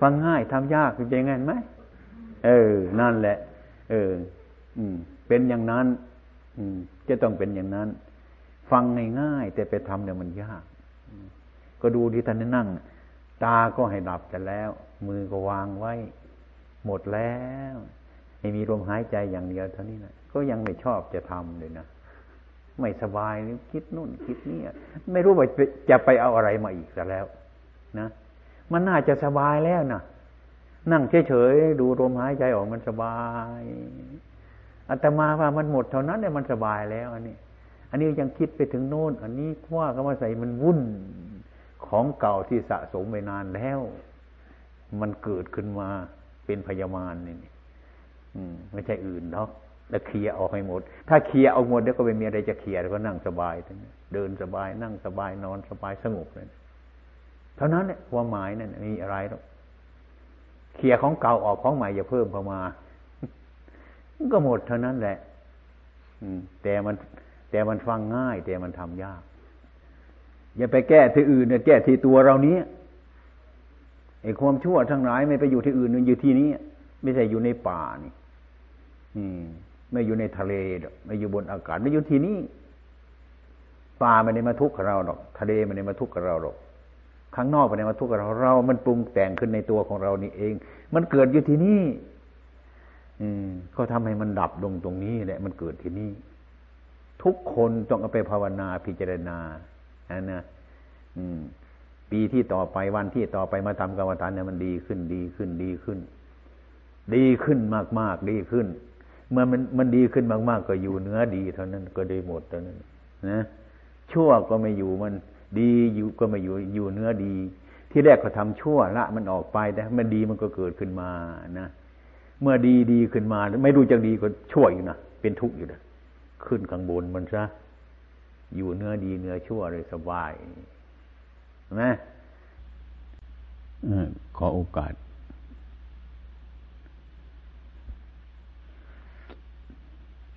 ฟังง่ายทำยากเป็นยังไงไหมเออ นั่นแหละ เออ อืม เป็นอย่างนั้น อืม จะต้องเป็นอย่างนั้น ฟังง่ายๆแต่ไปทำเนี่ยมันยาก ก็ดูที่ท่านนั่ง ตาก็ให้ดับแต่แล้ว มือก็วางไว้ หมดแล้วให้มีลมหายใจอย่างเดียวเท่านี้นะก็ยังไม่ชอบจะทำเลยนะไม่สบายคิดนู่นคิดนี่ไม่รู้ว่าจะไปเอาอะไรมาอีกแล้ว นะ มันน่าจะสบายแล้วนะนั่งเฉยๆดูลมหายใจออกมันสบายอาตมาว่ามันหมดเท่านั้นเนี่ยมันสบายแล้ว อันนี้ อันนี้ยังคิดไปถึงโน้นอันนี้ว่าก็มาใส่มันวุ่น ของเก่าที่สะสมไปนานแล้ว มันเกิดขึ้นมาเป็นพยามารนี่ไม่ใช่อื่นเนาะแล้วเคลียร์ออกให้หมด ถ้าเคลียร์เอาหมดเดี๋ยวก็ไม่มีอะไรจะเคลียร์ก็นั่งสบายเดินสบาย นั่งสบายนอนสบายสงบเลยเท่านั้นเนี่ยความหมายนั่นมีอะไรหรอกเคลียของเก่าออกของใหม่อย่าเพิ่มเข้ามาก็หมดเท่านั้นแหละอืมแต่มันแต่มันฟังง่าย แต่มันทำยาก อย่าไปแก้ที่อื่นเนี่ยแก้ที่ตัวเรานี้ไอ้ความชั่วทั้งหลายไม่ไปอยู่ที่อื่นมันอยู่ที่นี้ ไม่ใช่อยู่ในป่านี่ อืม ไม่อยู่ในทะเลไม่อยู่บนอากาศไม่อยู่ที่นี่ป่าไม่ได้มาทุกข์กับเราหรอก ทะเลไม่ได้มาทุกข์กับเราหรอกข้างนอกไม่ได้มาทุกข์กับเรา เรา มันปรุงแต่งขึ้นในตัวของเรานี่เอง มันเกิดอยู่ที่นี่ อืม ก็ทำให้มันดับลงตรงนี้แหละ มันเกิดที่นี่ ทุกคนต้องเอาไปภาวนาพิจารณา อันนะอืมปีที่ต่อไปวันที่ต่อไปมาทำกรรมฐานเนี่ยมันดีขึ้นดีขึ้นดีขึ้น ดีขึ้นมากมากดีขึ้น เมื่อมันมันดีขึ้นมากๆก็อยู่เนื้อดีเท่านั้นก็ได้หมดเท่านั้น นะชั่วก็ไม่อยู่มันดีอยู่ก็ไม่อยู่อยู่เนื้อดี ที่แรกเขาทาชั่วละมันออกไปแต่มันดีมันก็เกิดขึ้นมานะเมื่อดีดีขึ้นมา ไม่รู้จักดีก็ชั่วอยู่นะเป็นทุกข์อยู่นะขึ้นข้างบนมันซะ อยู่เนื้อดีเนื้อชั่วเลยสบายนะขอโอกาส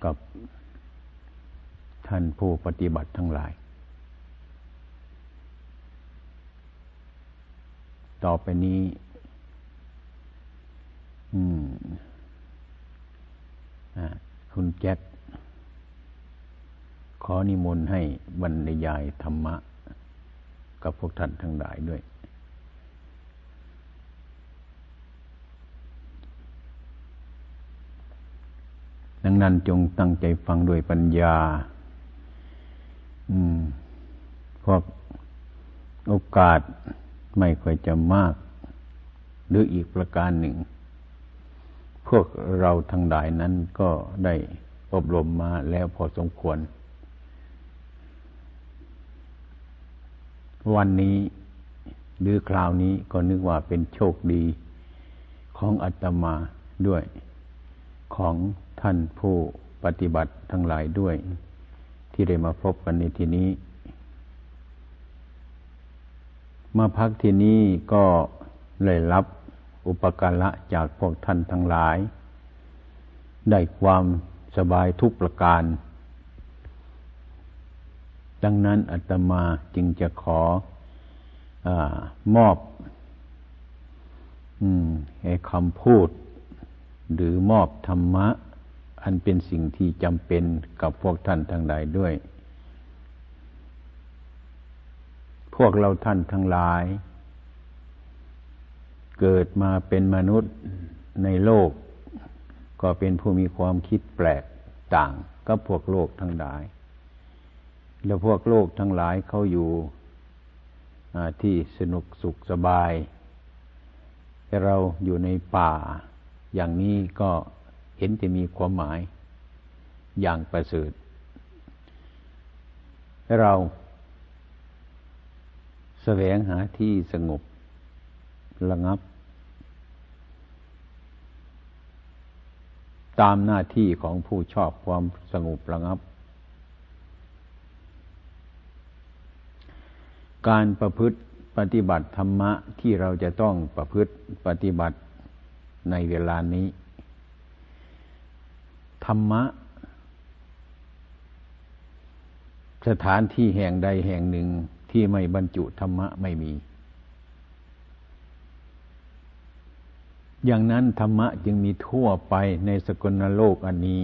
กับท่านผู้ปฏิบัติทั้งหลาย ต่อไปนี้ อืมคุณแจ็ค ขอนิมนต์ให้บรรยายธรรมะ กับพวกท่านทั้งหลายด้วย ดังนั้นจงตั้งใจฟังด้วยปัญญา อืม พวกโอกาสไม่ค่อยจะมาก หรืออีกประการหนึ่ง พวกเราทั้งหลายนั้นก็ได้อบรมมาแล้วพอสมควร วันนี้หรือคราวนี้ก็นึกว่าเป็นโชคดีของอาตมาด้วย ของท่านผู้ปฏิบัติทั้งหลายด้วย ที่ได้มาพบกันในที่นี้ มาพักที่นี้ก็เลยรับอุปการะจากพวกท่านทั้งหลาย ได้ความสบายทุกประการ ดังนั้นอาตมาจึงจะขออมอบให้คำพูด หรือมอบธรรมะ อันเป็นสิ่งที่จำเป็นกับพวกท่านทั้งหลายด้วย พวกเราท่านทั้งหลาย เกิดมาเป็นมนุษย์ในโลก ก็เป็นผู้มีความคิดแปลกต่างกับพวกโลกทั้งหลาย แล้วพวกโลกทั้งหลายเขาอยู่ที่สนุกสุขสบาย แต่เราอยู่ในป่า อย่างนี้ก็เห็นจะมีความหมายอย่างประเสริฐเราแสวงหาที่สงบระงับ ตามหน้าที่ของผู้ชอบความสงบระงับ การประพฤติปฏิบัติธรรมะที่เราจะต้องประพฤติปฏิบัติในเวลานี้ ธรรมะ สถานที่แห่งใดแห่งหนึ่งที่ไม่บรรจุธรรมะไม่มี อย่างนั้นธรรมะจึงมีทั่วไปในสกลโลกอันนี้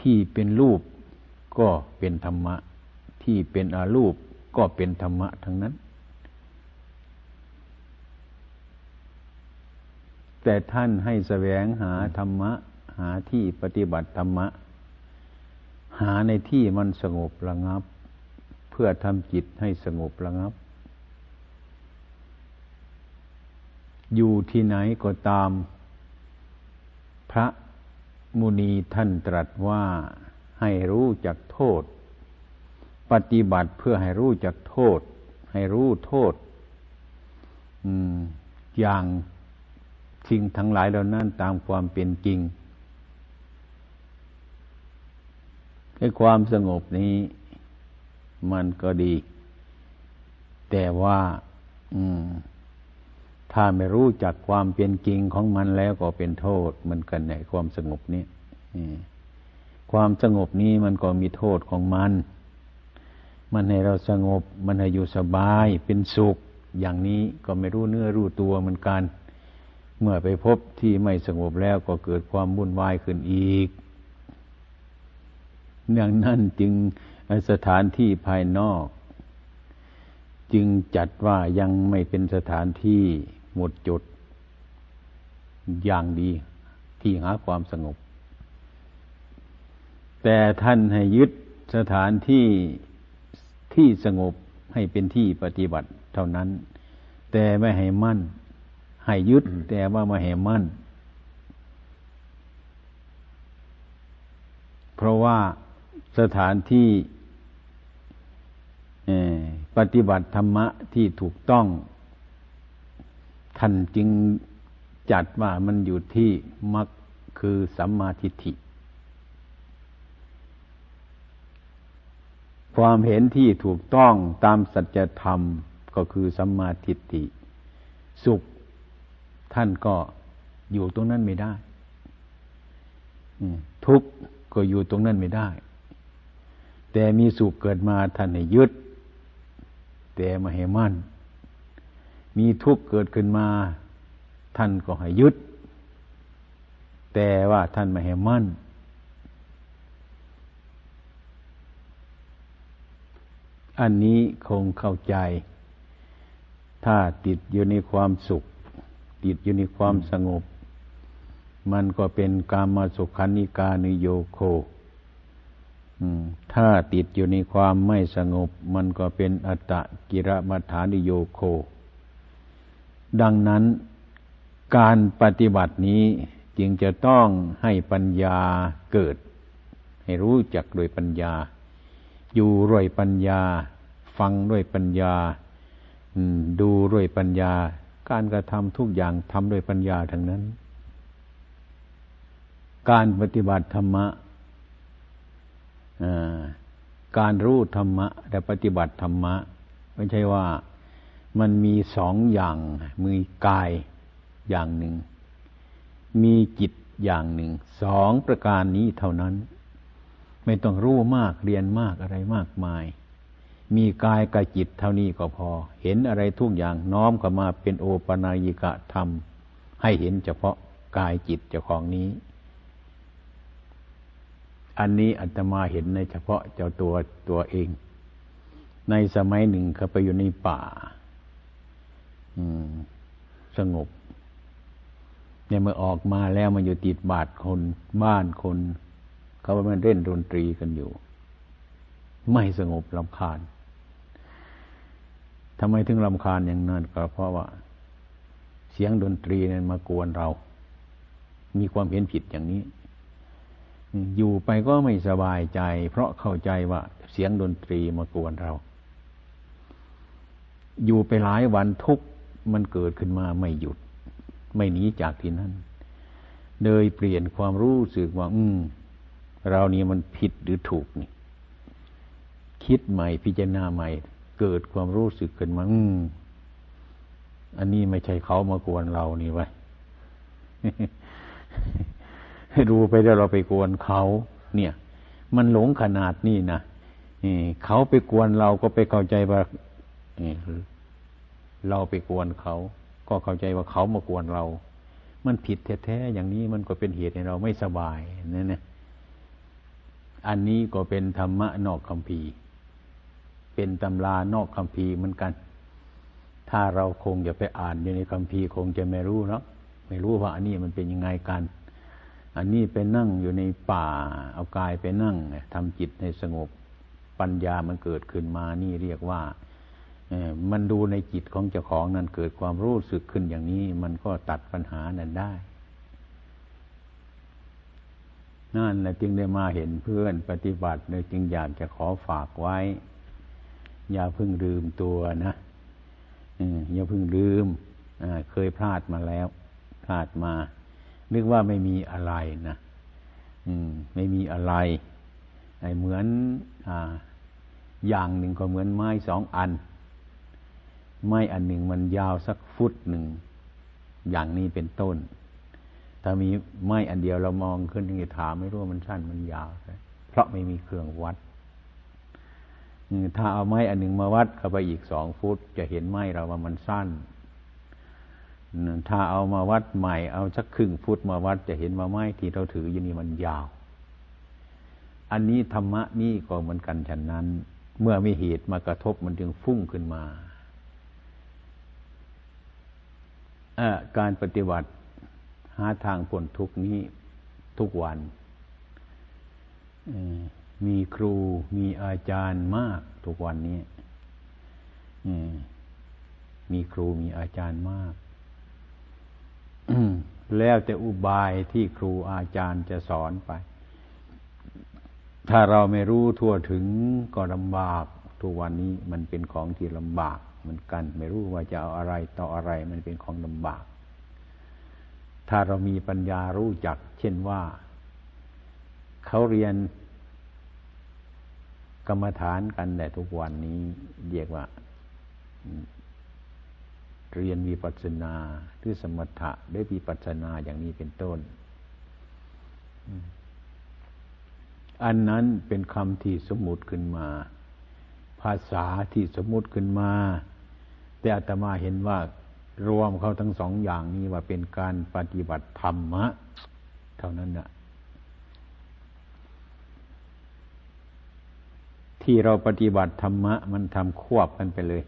ที่เป็นรูปก็เป็นธรรมะ ที่เป็นอารูป ก็เป็นธรรมะทั้งนั้น แต่ท่านให้แสวงหาธรรมะ หาที่ปฏิบัติธรรมะ หาในที่มันสงบระงับ เพื่อทำจิตให้สงบระงับ อยู่ที่ไหนก็ตาม พระมุนีท่านตรัสว่าให้รู้จักโทษ ปฏิบัติเพื่อให้รู้จักโทษ ให้รู้โทษอย่างสิ่งทั้งหลายเหล่านั้นตามความเป็นจริงให้ความสงบนี้ มันก็ดี แต่ว่าถ้าไม่รู้จักความเป็นจริงของมันแล้วก็เป็นโทษมันกันในความสงบนี้ความสงบนี้มันก็มีโทษของมัน มันให้เราสงบ มันให้อยู่สบายเป็นสุข อย่างนี้ก็ไม่รู้เนื้อรู้ตัวเหมือนกัน เมื่อไปพบที่ไม่สงบแล้วก็เกิดความวุ่นวายขึ้นอีกอย่างนั้นจึงสถานที่ภายนอก จึงจัดว่ายังไม่เป็นสถานที่หมดจด อย่างดีที่หาความสงบ แต่ท่านให้ยึดสถานที่ ที่สงบให้เป็นที่ปฏิบัติเท่านั้น แต่ไม่ให้มั่น ให้ยึด แต่ว่าไม่ให้มั่น เพราะว่าสถานที่ปฏิบัติธรรมะที่ถูกต้อง ท่านจึงจัดว่ามันอยู่ที่มักคือสัมมาทิฏฐิ ความเห็นที่ถูกต้องตามสัจธรรมก็คือสัมมาทิฏฐิสุข ท่านก็อยู่ตรงนั้นไม่ได้ทุกข์ก็อยู่ตรงนั้นไม่ได้ แต่มีสุขเกิดมาท่านให้ยึด แต่มาให้มั่น มีทุกข์เกิดขึ้นมา ท่านก็ให้ยึด แต่ว่าท่านไม่ให้มั่น อันนี้คงเข้าใจ ถ้าติดอยู่ในความสุข ติดอยู่ในความสงบ มันก็เป็นกามาสุขันิกานิโยโคถ้าติดอยู่ในความไม่สงบ มันก็เป็นอัตตะกิรมัฐานิโยโค ดังนั้นการปฏิบัตินี้จึงจะต้องให้ปัญญาเกิด ให้รู้จักโดยปัญญา อยู่ด้วยปัญญา ฟังด้วยปัญญาดูด้วยปัญญา การกระทำทุกอย่างทำด้วยปัญญาทั้งนั้น การปฏิบัติธรรมะการรู้ธรรมะและปฏิบัติธรรมะ ไม่ใช่ว่ามันมีสองอย่างมีกายอย่างหนึ่ง มีจิตอย่างหนึ่ง สองประการนี้เท่านั้น ไม่ต้องรู้มากเรียนมากอะไรมากมาย มีกายกับจิตเท่านี้ก็พอ เห็นอะไรทุกอย่างน้อมเข้ามาเป็นโอปนายิกะธรรม ให้เห็นเฉพาะกายจิตเจ้าของนี้ อันนี้อัตมาเห็นในเฉพาะเจ้าตัวตัวเอง ในสมัยหนึ่งเขาไปอยู่ในป่าสงบเนี่ยเมื่อออกมาแล้วมันอยู่ติดบาดคนบ้านคน เขาว่ามันเล่นดนตรีกันอยู่ ไม่สงบลำคาญ ทำไมถึงลำคาญอย่างนั้นก็เพราะว่า เสียงดนตรีนั้นมากวนเรา มีความเห็นผิดอย่างนี้ อยู่ไปก็ไม่สบายใจ เพราะเข้าใจว่า เสียงดนตรีมากวนเรา อยู่ไปหลายวันทุกมันเกิดขึ้นมาไม่หยุด ไม่หนีจากที่นั่นเลยเปลี่ยนความรู้สึกว่า อืมเรานี่มันผิดหรือถูกนี่ คิดใหม่พิจารณาใหม่ เกิดความรู้สึกขึ้นมาอืมอันนี้ไม่ใช่เขามากวนเรานี่ไว้ดูไปแล้วเราไปกวนเขา เนี่ย มันหลงขนาดนี้นะเขาไปกวนเราก็ไปเข้าใจว่าเราไปกวนเขา ก็เข้าใจว่าเขามากวนเรา มันผิดแท้ๆอย่างนี้มันก็เป็นเหตุให้เราไม่สบายนั่นนะอันนี้ก็เป็นธรรมะนอกคำพี เป็นตำรานอกคำพีเหมือนกัน ถ้าเราคงจะไปอ่านอยู่ในคำพีคงจะไม่รู้เนาะไม่รู้ว่าอันนี้มันเป็นยังไงกัน อันนี้ไปนั่งอยู่ในป่า เอากายไปนั่งทำจิตให้สงบปัญญามันเกิดขึ้นมานี่เรียกว่ามันดูในจิตของเจ้าของนั้นเกิดความรู้สึกขึ้นอย่างนี้ มันก็ตัดปัญหานั้นได้ นั่นแหละจึงได้มาเห็นเพื่อนปฏิบัติเลยจึงอยากจะขอฝากไว้ อย่าเพิ่งลืมตัวนะอย่าเพิ่งลืมเคยพลาดมาแล้ว พลาดมา นึกว่าไม่มีอะไรนะมไม่มีอะไรไอเหมือนออย่างหนึ่งก็เหมือนไม้สองอัน ไม้อันหนึ่งมันยาวสักฟุตหนึ่ง อย่างนี้เป็นต้น ถ้ามีไม้อันเดียวเรามองขึ้นที่ถามไม่รู้ว่ามันสั้นมันยาว เพราะไม่มีเครื่องวัด ถ้าเอาไม้อันหนึ่งมาวัดเข้าไปอีกสองฟุต จะเห็นไม้เราว่ามันสั้น ถ้าเอามาวัดใหม่ เอาสักครึ่งฟุตมาวัด จะเห็นว่าไม้ที่เราถืออยู่นี่มันยาว อันนี้ธรรมะนี่ก็เหมือนกันฉะนั้น เมื่อมีเหตุมากระทบมันจึงฟุ้งขึ้นมาการปฏิบัติหาทางพ้นทุกนี้ทุกวัน มีครูมีอาจารย์มากทุกวันนี้มีครูมีอาจารย์มาก แล้วแต่อุบายที่ครูอาจารย์จะสอนไป ถ้าเราไม่รู้ทั่วถึงก็ลำบาก ทุกวันนี้มันเป็นของที่ลำบากเหมือนกัน ไม่รู้ว่าจะเอาอะไรต่ออะไรมันเป็นของลำบาก ถ้าเรามีปัญญารู้จัก เช่นว่า เขาเรียน กรรมฐานกันแต่ทุกวันนี้เรียกว่า เรียนวิปัสสนาหรือสมถะด้วยวิปัสสนาอย่างนี้เป็นต้น อันนั้นเป็นคำที่สมมุติขึ้นมา ภาษาที่สมมุติขึ้นมา แต่อาตมาเห็นว่ารวมเขาทั้งสองอย่างนี้ว่าเป็นการปฏิบัติธรรมะ เท่านั้นนะ ที่เราปฏิบัติธรรมะ มันทำควบกันไปเลย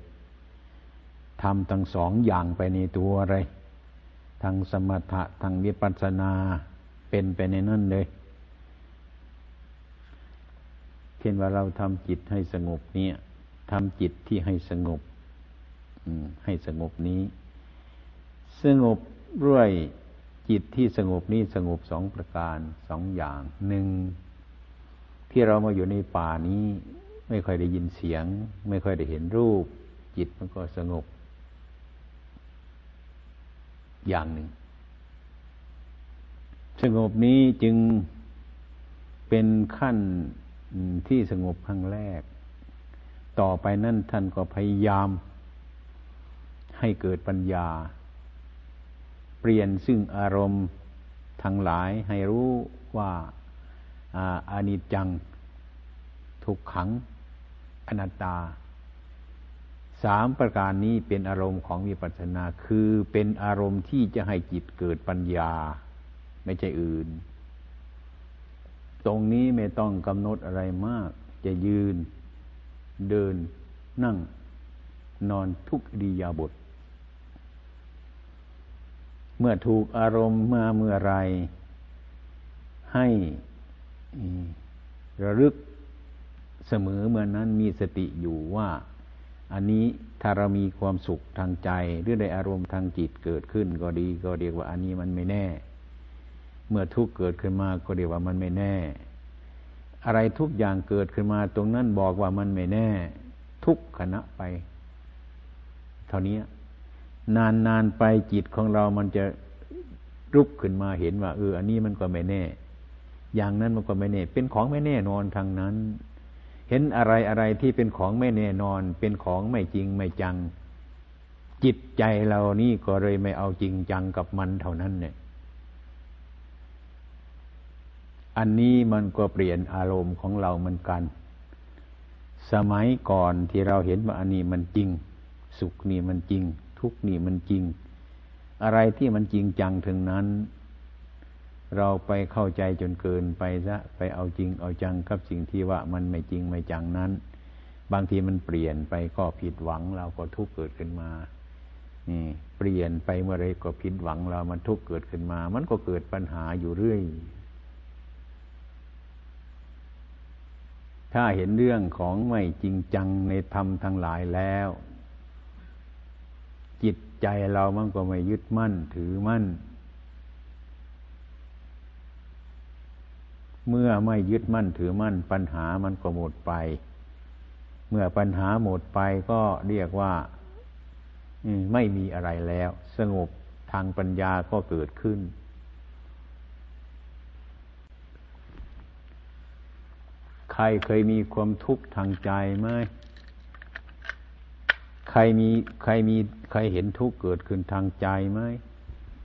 ทำทั้งสองอย่างไปในตัวอะไรทางสมถะทางวิปัสสนาเป็นไปในนั่นเลยเช่นว่าเราทำจิตให้สงบเนี่ยทำจิตที่ให้สงบให้สงบนี้ สงบด้วยจิตที่สงบนี้สงบสองประการสองอย่างหนึ่งที่เรามาอยู่ในป่านี้ ไม่ค่อยได้ยินเสียง ไม่ค่อยได้เห็นรูป จิตมันก็สงบ อย่างหนึ่ง สงบนี้จึงเป็นขั้นที่สงบครั้งแรก ต่อไปนั่นท่านก็พยายาม ให้เกิดปัญญา เปลี่ยนซึ่งอารมณ์ทั้งหลายให้รู้ว่าอานิจจัง ทุกขัง อนัตตาสามประการนี้เป็นอารมณ์ของวิปัสสนา คือเป็นอารมณ์ที่จะให้จิตเกิดปัญญา ไม่ใช่อื่น ตรงนี้ไม่ต้องกำหนดอะไรมาก จะยืน เดิน นั่ง นอนทุกดียาบท เมื่อถูกอารมณ์เมื่อเมื่อไรให้ระลึก เสมอเมื่อนั้นมีสติอยู่ว่า อันนี้ถ้าเรามีความสุขทางใจหรือได้อารมณ์ทางจิตเกิดขึ้น ก็ดีก็เรียกว่าอันนี้มันไม่แน่ เมื่อทุกข์เกิดขึ้นมาก็เรียกว่ามันไม่แน่ อะไรทุกอย่างเกิดขึ้นมาตรงนั้นบอกว่ามันไม่แน่ ทุกขณะไป เท่านี้นานนานไปจิตของเรามันจะรุกขึ้นมาเห็นว่าเอออันนี้มันก็ไม่แน่ อย่างนั้นมันก็ไม่แน่ เป็นของไม่แน่นอนทางนั้น เห็นอะไรอะไรที่เป็นของไม่แน่นอน เป็นของไม่จริงไม่จัง จิตใจเรานี่ก็เลยไม่เอาจริงจังกับมันเท่านั้นเนี่ย อันนี้มันก็เปลี่ยนอารมณ์ของเราเหมือนกัน สมัยก่อนที่เราเห็นว่าอันนี้มันจริง สุขนี่มันจริง ทุกนี่มันจริง อะไรที่มันจริงจังถึงนั้น เราไปเข้าใจจนเกินไปซะไปเอาจริงเอาจังกับสิ่งที่ว่ามันไม่จริงไม่จังนั้น บางทีมันเปลี่ยนไปก็ผิดหวังเราก็ทุกข์เกิดขึ้นมา นี่ เปลี่ยนไปเมื่อไรก็ผิดหวังเรามันทุกข์เกิดขึ้นมา มันก็เกิดปัญหาอยู่เรื่อย ถ้าเห็นเรื่องของไม่จริงจังในธรรมทั้งหลายแล้ว จิตใจเรามันก็ไม่ยึดมั่นถือมั่น เมื่อไม่ยึดมั่นถือมั่น ปัญหามันก็หมดไป เมื่อปัญหาหมดไปก็เรียกว่าไม่มีอะไรแล้ว สงบทางปัญญาก็เกิดขึ้น ใครเคยมีความทุกข์ทางใจไหมใครมีใครมีใครเห็นทุกข์เกิดขึ้นทางใจไหม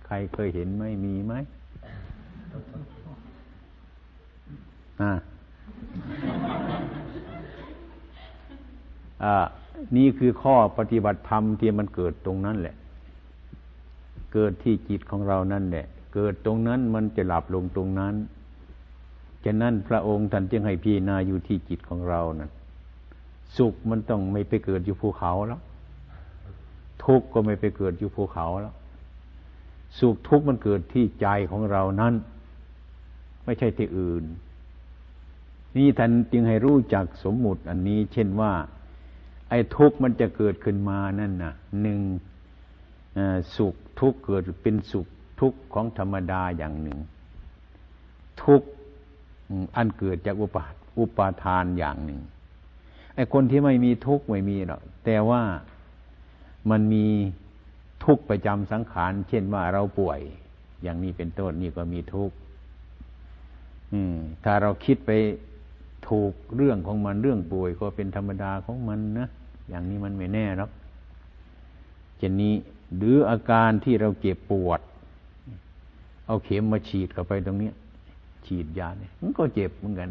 ใครเคยเห็นไหมมีไหม นี่คือข้อปฏิบัติธรรมที่มันเกิดตรงนั้นแหละ เกิดที่จิตของเรานั่นแหละ เกิดตรงนั้นมันจะหลับลงตรงนั้นฉะนั้นพระองค์ท่านจึงให้พี่นาอยู่ที่จิตของเรานั่นสุขมันต้องไม่ไปเกิดอยู่ภูเขาแล้วทุกข์ก็ไม่ไปเกิดอยู่ภูเขาแล้วสุขทุกข์มันเกิดที่ใจของเรานั้น ไม่ใช่ที่อื่น นี่ท่านจึงให้รู้จักสมมุติอันนี้ เช่นว่า ไอ้ทุกข์มันจะเกิดขึ้นมานั่นนะหนึ่งสุขทุกข์เกิดเป็นสุขทุกข์ของธรรมดาอย่างหนึ่ง ทุกข์อันเกิดจากอุปาอุปาทานอย่างหนึ่งไอ้คนที่ไม่มีทุกข์ไม่มีหรอกแต่ว่ามันมีทุกข์ประจำสังขาร เช่นว่าเราป่วย อย่างนี้เป็นต้นนี่ก็มีทุกข์ถ้าเราคิดไป ถูกเรื่องของมันเรื่องป่วยก็เป็นธรรมดาของมันนะอย่างนี้มันไม่แน่หรอกเช่นนี้หรืออาการที่เราเจ็บปวด เอาเข็มมาฉีดเข้าไปตรงนี้ฉีดยาเนี่ยมันก็เจ็บเหมือนกัน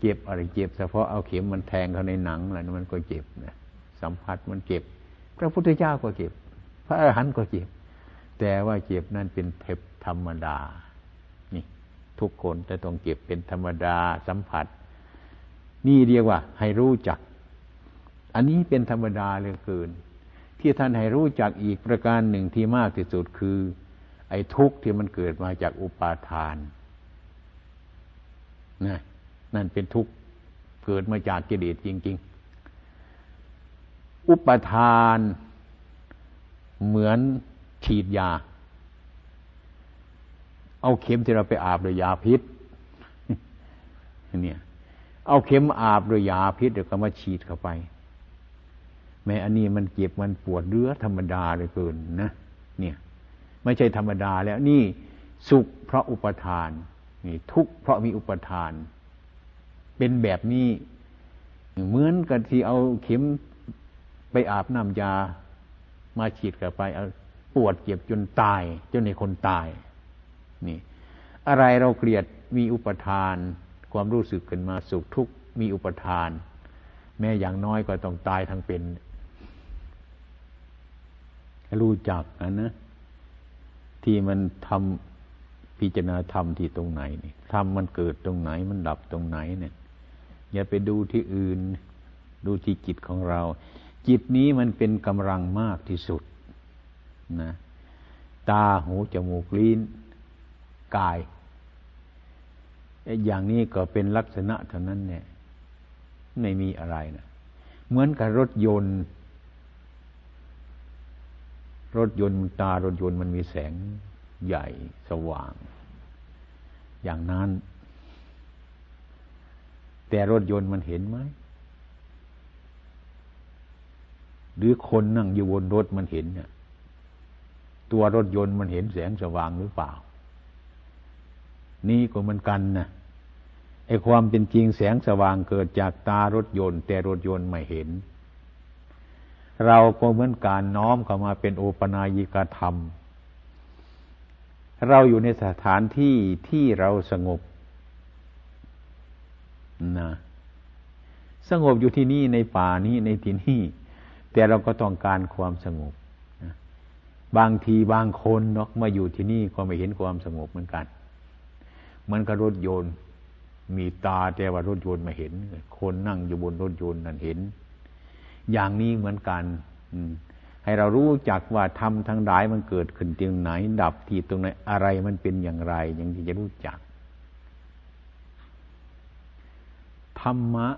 เจ็บอะไรเจ็บเฉพาะเอาเข็มมันแทงเข้าในหนังอะไรมันก็เจ็บนะสัมผัสมันเจ็บ พระพุทธเจ้าก็เจ็บ พระอรหันต์ก็เจ็บ แต่ว่าเจ็บนั่นเป็นเทปธรรมดา ทุกคนจะต้องเจ็บเป็นธรรมดาสัมผัส นี่เรียกว่า ให้รู้จัก อันนี้เป็นธรรมดาเหลยเกิน ที่ท่านให้รู้จักอีกประการหนึ่งที่มากที่สุดคือ ไอ้ทุกข์ที่มันเกิดมาจากอุปาทานนะนั่นเป็นทุกข์เกิดมาจากกิเลสจริง ๆ อุปทานเหมือนฉีดยา เอาเข็มที่เราไปอาบด้วยยาพิษเนี่ยเอาเข็มอาบด้วยยาพิษเดี๋ยวก็มาฉีดเข้าไป แม้อันนี้มันเจ็บมันปวดเรือธรรมดาเลยเกินนะเนี่ย ไม่ใช่ธรรมดาแล้วนี่สุขเพราะอุปทานนี่ทุกข์เพราะมีอุปทาน เป็นแบบนี้เหมือนกับที่เอาเข็มไปอาบน้ำยามาฉีดกับไปเอาปวดเจ็บจนตาย จนในคนตาย นี่อะไรเราเกลียดมีอุปทาน ความรู้สึกขึ้นมาสุขทุกข์มีอุปทาน แม้อย่างน้อยก็ต้องตายทั้งเป็น รู้จักนะนะ ที่มันทำพิจารณาธรรมที่ตรงไหนนี่ธรรมมันเกิดตรงไหนมันดับตรงไหนเนี่ย อย่าไปดูที่อื่น ดูที่จิตของเรา จิตนี้มันเป็นกำลังมากที่สุดนะ ตาหูจมูกลิ้น กายอย่างนี้ก็เป็นลักษณะเท่านั้นเนี่ยไม่มีอะไรนะเหมือนกับรถยนต์ รถยนต์ตารถยนต์มันมีแสงใหญ่สว่าง อย่างนั้น แต่รถยนต์มันเห็นไหมหรือคนนั่งอยู่บนรถมันเห็นเนี่ยตัวรถยนต์มันเห็นแสงสว่างหรือเปล่า นี่ก็เหมือนกันนะไอความเป็นจริงแสงสว่างเกิดจากตารถยนต์ แต่รถยนต์ไม่เห็น เราก็เหมือนการน้อมเข้ามาเป็นโอปนายิกธรรม เราอยู่ในสถานที่ที่เราสงบนะสงบอยู่ที่นี่ในป่านี้ในที่นี่ แต่เราก็ต้องการความสงบนะบางทีบางคนเนาะมาอยู่ที่นี่ก็ไม่เห็นความสงบเหมือนกัน มันก็รถยนต์ มีตาแต่ว่ารถยนต์ม่เห็น คนนั่งอยู่บนรถยนต์นั่นเห็น อย่างนี้เหมือนกันให้เรารู้จักว่าธรรมทั้งหลายมันเกิดขึ้นตรงไหน ดับที่ตรงไหนอะไรมันเป็นอย่างไร อย่างที่จะรู้จัก ธรรมะ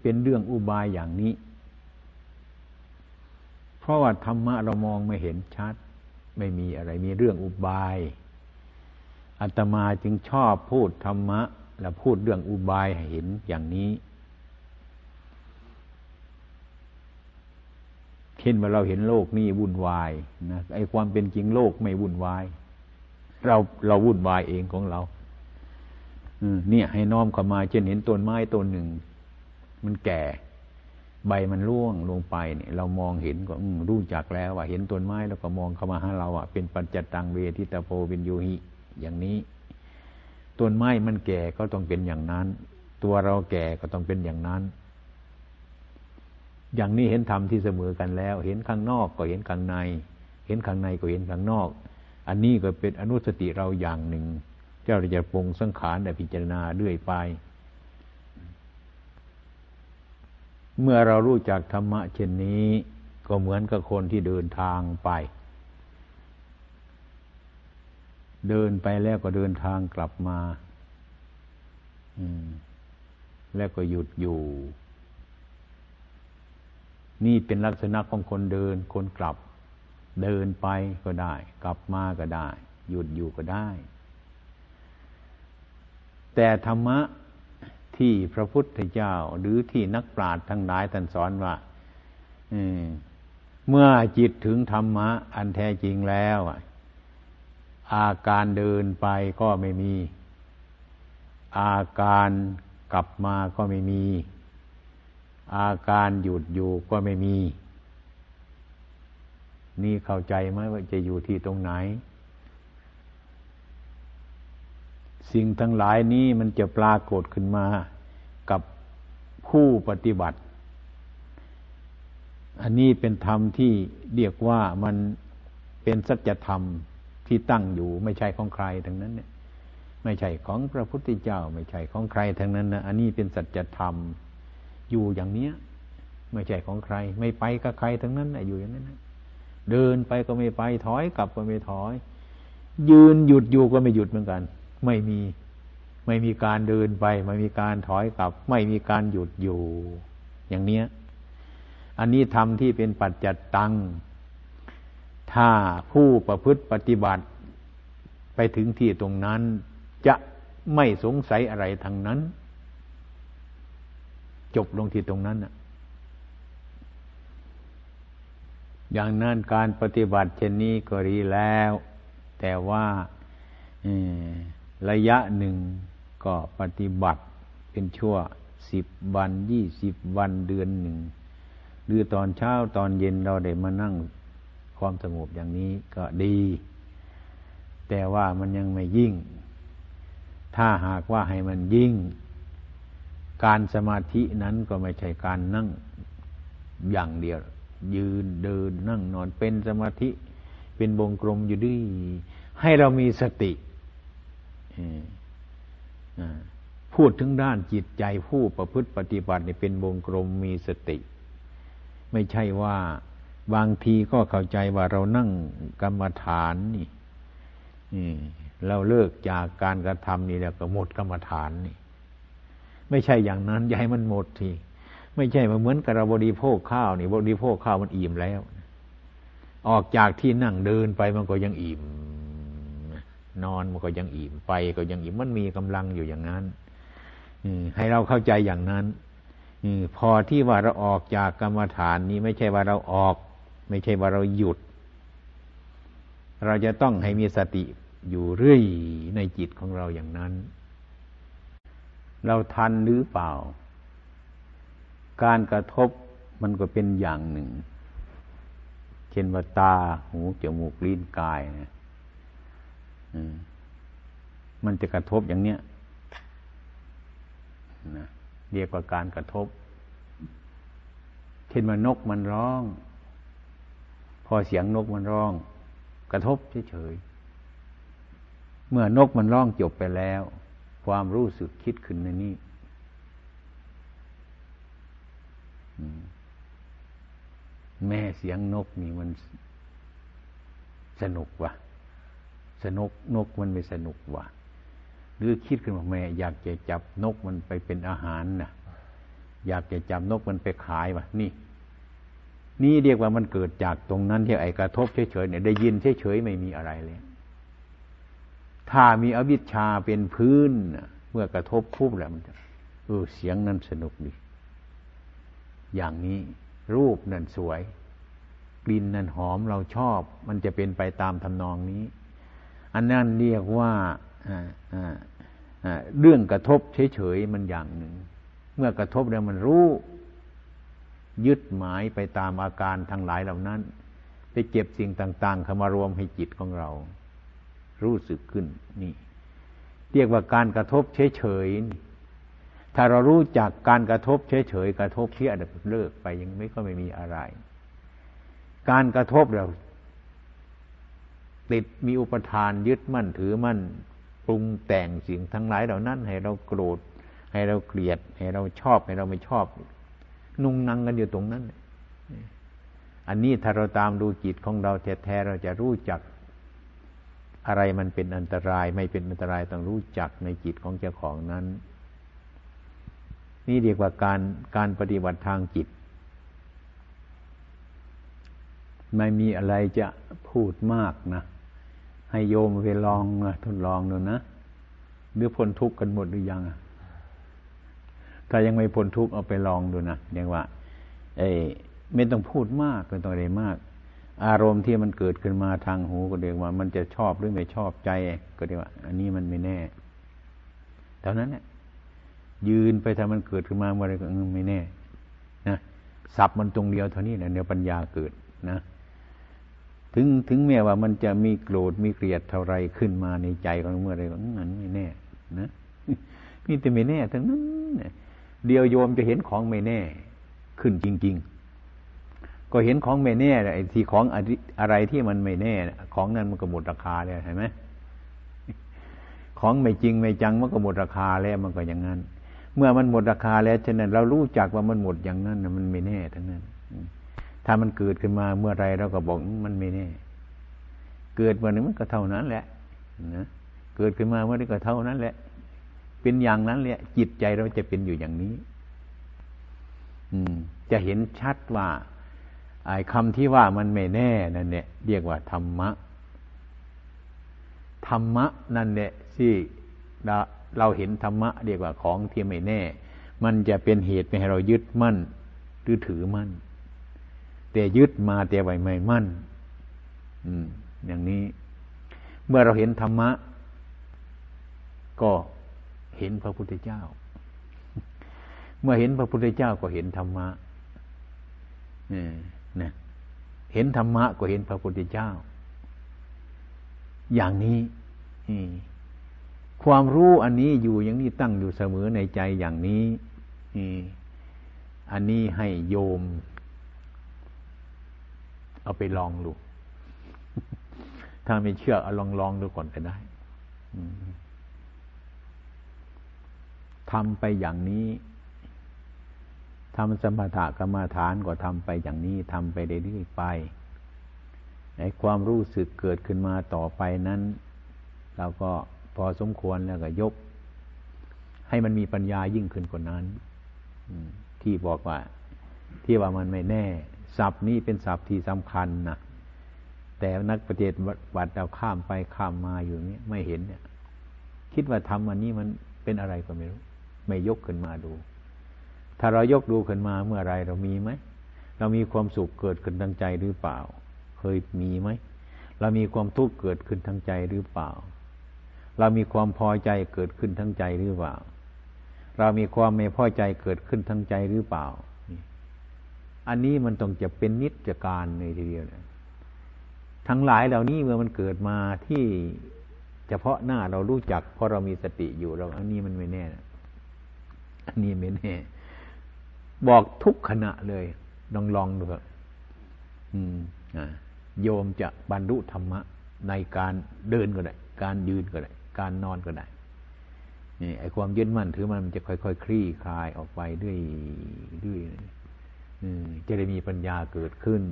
เป็นเรื่องอุบายอย่างนี้ เพราะว่าธรรมะเรามองไม่เห็นชัด ไม่มีอะไรมีเรื่องอุบาย อาตมาจึงชอบพูดธรรมะ และพูดเรื่องอุบายให้เห็นอย่างนี้ เช่นว่าเราเห็นโลกนี้วุ่นวายนะไอ้ความเป็นจริงโลกไม่วุ่นวาย เราเราวุ่นวายเองของเราเนี่ยให้น้อมเข้ามาเช่นเห็นต้นไม้ต้นหนึ่ง มันแก่ ใบมันร่วงลงไปเนี่ย เรามองเห็นก็รู้จักแล้วว่าเห็นต้นไม้แล้วก็มองเข้ามาหาเราอะเป็นปัจจตังเวทิตาโพวินโยหิ อย่างนี้ ต้นไม้มันแก่ก็ต้องเป็นอย่างนั้น ตัวเราแก่ก็ต้องเป็นอย่างนั้น อย่างนี้เห็นธรรมที่เสมอกันแล้ว เห็นข้างนอกก็เห็นข้างใน เห็นข้างในก็เห็นข้างนอก อันนี้ก็เป็นอนุสติเราอย่างหนึ่ง เจ้าจะปรงสังขารได้พิจารณาเรื่อยไปเมื่อเรารู้จักธรรมะเช่นนี้ ก็เหมือนกับคนที่เดินทางไป เดินไปแล้วก็เดินทางกลับมา อืม แล้วก็หยุดอยู่ นี่เป็นลักษณะของคนเดิน คนกลับ เดินไปก็ได้ กลับมาก็ได้ หยุดอยู่ก็ได้ แต่ธรรมะที่พระพุทธเจ้า หรือที่นักปราชญ์ทั้งหลายท่านสอนว่าเมื่อจิตถึงธรรมะ อันแท้จริงแล้ว อาการเดินไปก็ไม่มี อาการกลับมาก็ไม่มี อาการหยุดอยู่ก็ไม่มี นี่เข้าใจไหมว่าจะอยู่ที่ตรงไหน สิ่งทั้งหลายนี้มันจะปรากฏขึ้นมากับผู้ปฏิบัติ อันนี้เป็นธรรมที่เรียกว่ามันเป็นสัจธรรม ที่ตั้งอยู่ไม่ใช่ของใครทั้งนั้นเนี่ย ไม่ใช่ของพระพุทธเจ้า ไม่ใช่ของใครทั้งนั้นนะอันนี้เป็นสัจธรรมอยู่อย่างเนี้ย ไม่ใช่ของใคร ไม่ไปกับใครทั้งนั้นนะอยู่อย่างนั้นนะเดินไปก็ไม่ไปถอยกลับก็ไม่ถอย ยืนหยุดอยู่ก็ไม่หยุดเหมือนกัน ไม่มีไม่มีการเดินไปไม่มีการถอยกลับ ไม่มีการหยุดอยู่ อย่างเนี้ย อันนี้ทำที่เป็นปัจจัตตัง ถ้าผู้ประพฤติปฏิบัติไปถึงที่ตรงนั้น จะไม่สงสัยอะไรทางนั้น จบลงที่ตรงนั้นนะอย่างนั้นการปฏิบัติเช่นนี้ก็ดีแล้ว แต่ว่าระยะหนึ่งก็ปฏิบัติเป็นชั่วสิบวันยี่สิบวันเดือนหนึ่งหรือตอนเช้าตอนเย็นเราได้มานั่ง ความสงบอย่างนี้ก็ดี แต่ว่ามันยังไม่ยิ่ง ถ้าหากว่าให้มันยิ่ง การสมาธินั้นก็ไม่ใช่การนั่งอย่างเดียว ยืนเดินนั่งนอนเป็นสมาธิ เป็นวงกลมอยู่ด้วยให้เรามีสติพูดถึงด้านจิตใจผู้ประพฤติปฏิบัติเป็นวงกลมมีสติ ไม่ใช่ว่า บางทีก็เข้าใจว่าเรานั่งกรรมฐานนี่เราเลิกจากการกระทำนี่แล้วก็หมดกรรมฐานนี่ ไม่ใช่อย่างนั้นอย่าให้มันหมดทีไม่ใช่มาเหมือนกับเราบริโภคข้าวนี่บริโภคข้าวมันอิ่มแล้ว ออกจากที่นั่งเดินไปมันก็ยังอิ่ม นอนมันก็ยังอิ่มไปก็ยังอิ่มมันมีกำลังอยู่อย่างนั้นให้เราเข้าใจอย่างนั้นพอที่ว่าเราออกจากกรรมฐานนี้ไม่ใช่ว่าเราออก ไม่ใช่ว่าเราหยุด เราจะต้องให้มีสติอยู่เรื่อยในจิตของเราอย่างนั้น เราทันหรือเปล่า การกระทบมันก็เป็นอย่างหนึ่ง เช่นว่าตา หูจมูกลิ้นกายนะมันจะกระทบอย่างเนี้ยนะเรียกว่าการกระทบ เช่นว่านกมันร้อง พอเสียงนกมันร้อง กระทบเฉยเมื่อนกมันร้องจบไปแล้ว ความรู้สึกคิดขึ้นในนี้แม่เสียงนกนี่มันสนุกวะสนุกนกมันไม่สนุกวะหรือคิดขึ้นมาแม่ อยากจะจับนกมันไปเป็นอาหารนะอยากจะจับนกมันไปขายวะนี่ นี่เรียกว่ามันเกิดจากตรงนั้นที่ไอ้กระทบเฉยๆเนี่ยได้ยินเฉยๆไม่มีอะไรเลย ถ้ามีอวิชชาเป็นพื้นเมื่อกระทบปุ๊บแล้วมันเออเสียงนั้นสนุกดี อย่างนี้รูปนั่นสวย กลิ่นนั่นหอมเราชอบ มันจะเป็นไปตามทำนองนี้ อันนั้นเรียกว่าเรื่องกระทบเฉยๆมันอย่างหนึ่ง เมื่อกระทบแล้วมันรู้ ยึดหมายไปตามอาการทั้งหลายเหล่านั้น ไปเก็บสิ่งต่างๆเข้ามารวมให้จิตของเรา รู้สึกขึ้นนี่ เรียกว่าการกระทบเฉยๆถ้าเรารู้จักการกระทบเฉยๆกระทบเพี้ยเลิกไปยังไม่ก็ไม่มีอะไร การกระทบเราติดมีอุปทานยึดมั่นถือมั่นปรุงแต่งสิ่งทั้งหลายเหล่านั้น ให้เราโกรธ ให้เราเกลียด ให้เราชอบให้เราไม่ชอบ นุ่งนังกันอยู่ตรงนั้น อันนี้ถ้าเราตามดูจิตของเราแท้ๆเราจะรู้จัก อะไรมันเป็นอันตราย ไม่เป็นอันตรายต้องรู้จักในจิตของเจ้าของนั้น นี่เรียกว่าการการปฏิบัติทางจิต ไม่มีอะไรจะพูดมากนะ ให้โยมไปลองทดลองดูนะหรือพ้นทุกข์กันหมดหรือยัง ถ้ายังไม่พ้นทุกข์เอาไปลองดูนะเรียกว่าไอ้ไม่ต้องพูดมากไม่ต้องอะไรมาก อารมณ์ที่มันเกิดขึ้นมาทางหูก็เรียกว่า มันจะชอบหรือไม่ชอบใจ ก็เรียกว่า อันนี้มันไม่แน่เท่านั้นเนี่ยยืนไปถ้ามันเกิดขึ้นมาเมื่อไรก็ไม่แน่นะสับมันตรงเดียวเท่านี้นะเดี๋ยวปัญญาเกิดนะถึงถึงแม้ว่ามันจะมีโกรธมีเกลียดเท่าไรขึ้นมาในใจของเมื่อไรก็นั้นไม่แน่ นะมีแต่ไม่แน่ทั้งนั้น เดียวโยมจะเห็นของไม่แน่ ขึ้นจริง ๆ ก็เห็นของไม่แน่ไอ้ที่ของอะไรที่มันไม่แน่ ของนั้นมันก็หมดราคาแล้วเห็นไหมของไม่จริงไม่จังมันก็หมดราคาแล้วมันก็อย่างนั้น เมื่อมันหมดราคาแล้วฉะนั้น เรารู้จักว่ามันหมดอย่างนั้นมันไม่แน่ทั้งนั้น ถ้ามันเกิดขึ้นมาเมื่อไรเราก็บอกมันไม่แน่ เกิดวันนึงมันก็เท่านั้นแหละนะเกิดขึ้นมาเมื่อไรก็เท่านั้นแหละ เป็นอย่างนั้นแหละจิตใจเราจะเป็นอยู่อย่างนี้ อืม จะเห็นชัดว่า ไอ้คำที่ว่ามันไม่แน่นั่นเนี่ยเรียกว่าธรรมะธรรมะนั่นเนี่ยที่เราเห็นธรรมะเรียกว่าของที่ไม่แน่ มันจะเป็นเหตุให้เรายึดมั่น หรือถือมั่น แต่ยึดมาแต่ไว้ไม่มั่น อืม อย่างนี้ เมื่อเราเห็นธรรมะ ก็ เห็นพระพุทธเจ้า เมื่อเห็นพระพุทธเจ้าก็เห็นธรรมะเนี่ยเห็นธรรมะก็เห็นพระพุทธเจ้า อย่างนี้ความรู้อันนี้อยู่อย่างนี้ตั้งอยู่เสมอในใจอย่างนี้อันนี้ให้โยม เอาไปลองดู ถ้าไม่เชื่อเอาลองลองดูก่อนก็ได้ ทำไปอย่างนี้ทำสมถะกรรมฐานก็ทำไปอย่างนี้ทำไปเรื่อยๆไปในความรู้สึกเกิดขึ้นมาต่อไปนั้น เราก็พอสมควรแล้วก็ยก ให้มันมีปัญญายิ่งขึ้นกว่านั้นที่บอกว่า ที่ว่ามันไม่แน่ศัพท์นี้เป็นศัพท์ที่สำคัญนะแต่นักปฏิบัติเราข้ามไปข้ามมาอยู่นี้ไม่เห็นเนี่ย คิดว่าทำอันนี้มันเป็นอะไรก็ไม่รู้ ไม่ยกขึ้นมาดู ถ้าเรายกดูขึ้นมาเมื่อไรเรามีไหม เรามีความสุขเกิดขึ้นทางใจหรือเปล่า เคยมีไหม เรามีความทุกข์เกิดขึ้นทางใจหรือเปล่า เรามีความพอใจเกิดขึ้นทางใจหรือเปล่า เรามีความไม่พอใจเกิดขึ้นทางใจหรือเปล่า อันนี้มันต้องจะเป็นนิจการในทีเดียวนะทั้งหลายเหล่านี้เมื่อมันเกิดมาที่เฉพาะหน้าเรารู้จักเพราะเรามีสติอยู่เราอันนี้มันไม่แน่นะ อันนี้ไม่แน่บอกทุกขณะเลยลองลองดูครับโยมจะบรรลุธรรมะ ในการเดินก็ได้ การยืนก็ได้ การนอนก็ได้นี่ไอ้ความยึดมั่นถือมันมันจะค่อยๆคคลี่คลายออกไปด้วยด้วยจะได้มีปัญญาเกิดขึ้น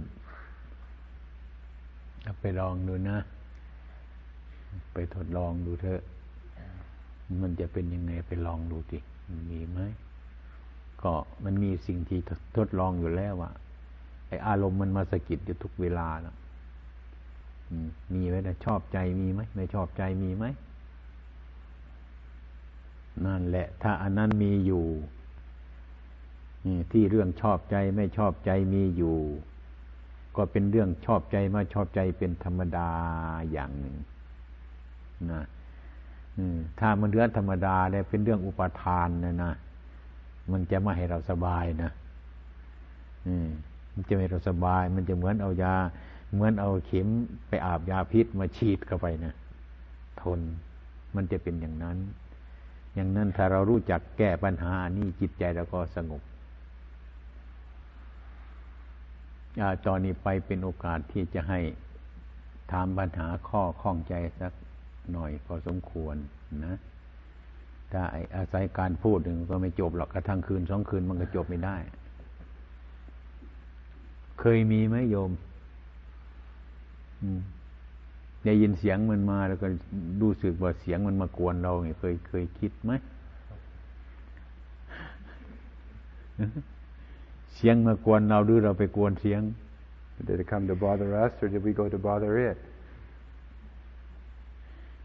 ไปลองดูนะ ไปทดลองดูเถอะ มันจะเป็นยังไงไปลองดูสิ มีไหมก็มันมีสิ่งที่ทดลองอยู่แล้วว่าไออารมณ์มันมาสะกิดอยู่ทุกเวลานะมีไหมนะชอบใจมีไหมไม่ชอบใจมีไหมนั่นแหละ ถ้าอันนั้นมีอยู่ที่เรื่องชอบใจไม่ชอบใจมีอยู่ ก็เป็นเรื่องชอบใจมาชอบใจเป็นธรรมดาอย่างหนึ่งนะ ถ้ามันเรื่องธรรมดาแล้วเป็นเรื่องอุปทานนะนะมันจะไม่ให้เราสบายนะมันจะไม่ให้เราสบาย มันจะเหมือนเอายา เหมือนเอาเข็มไปอาบยาพิษมาฉีดเข้าไปนะทนมันจะเป็นอย่างนั้น อย่างนั้นถ้าเรารู้จักแก้ปัญหานี้จิตใจเราก็สงบตอนนี้ไปเป็นโอกาสที่จะให้ถามปัญหาข้อข้องใจสัก หน่อยพอสมควรนะถ้าอาศัยการพูดหนึ่งก็ไม่จบหรอกกระทั่งคืนสองคืนมันก็จบไม่ได้ เคยมีไหมโยมได้ยินเสียงมันมาแล้วก็รู้สึกว่าเสียงมันมากวนเราเนี่ยเคยเคยคิดไหมเสียงมากวนเราหรือเราไปกวนเสียง Did it come to bother us or did we go to bother it?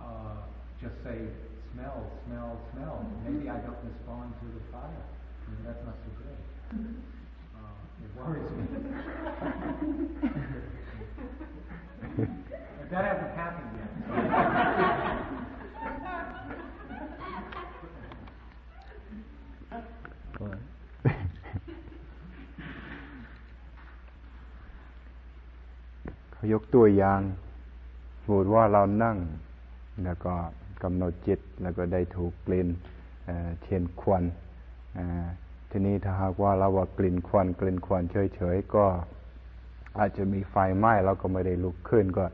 uh, just say smell, smell, smell, maybe I don't respond to the fire. I mean, that's not so good. Uh, it worries me. but that hasn't happened yet. เขายกตัวอย่างสมมติว่าเรานั่ง แล้วก็กำหนดจิตแล้วก็ได้ถูกกลิ่นเช่นควันทีนี้ถ้าหากว่าเราว่ากลิ่นควันกลิ่นควันเฉยๆก็อาจจะมีไฟไหม้เราก็ไม่ได้ลุกขึ้นก็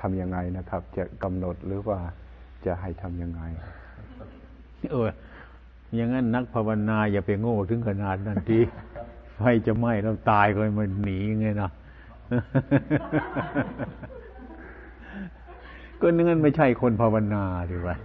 ทำยังไงนะครับ จะกำหนดหรือว่าจะให้ทำยังไงเอออย่างนั้นนักภาวนาอย่าไปโง่ถึงขนาดนั้นทีไฟจะไหม้แล้วตายก็มันหนีไงนะ ก็นั่นไม่ใช่คนภาวนาดีกว่า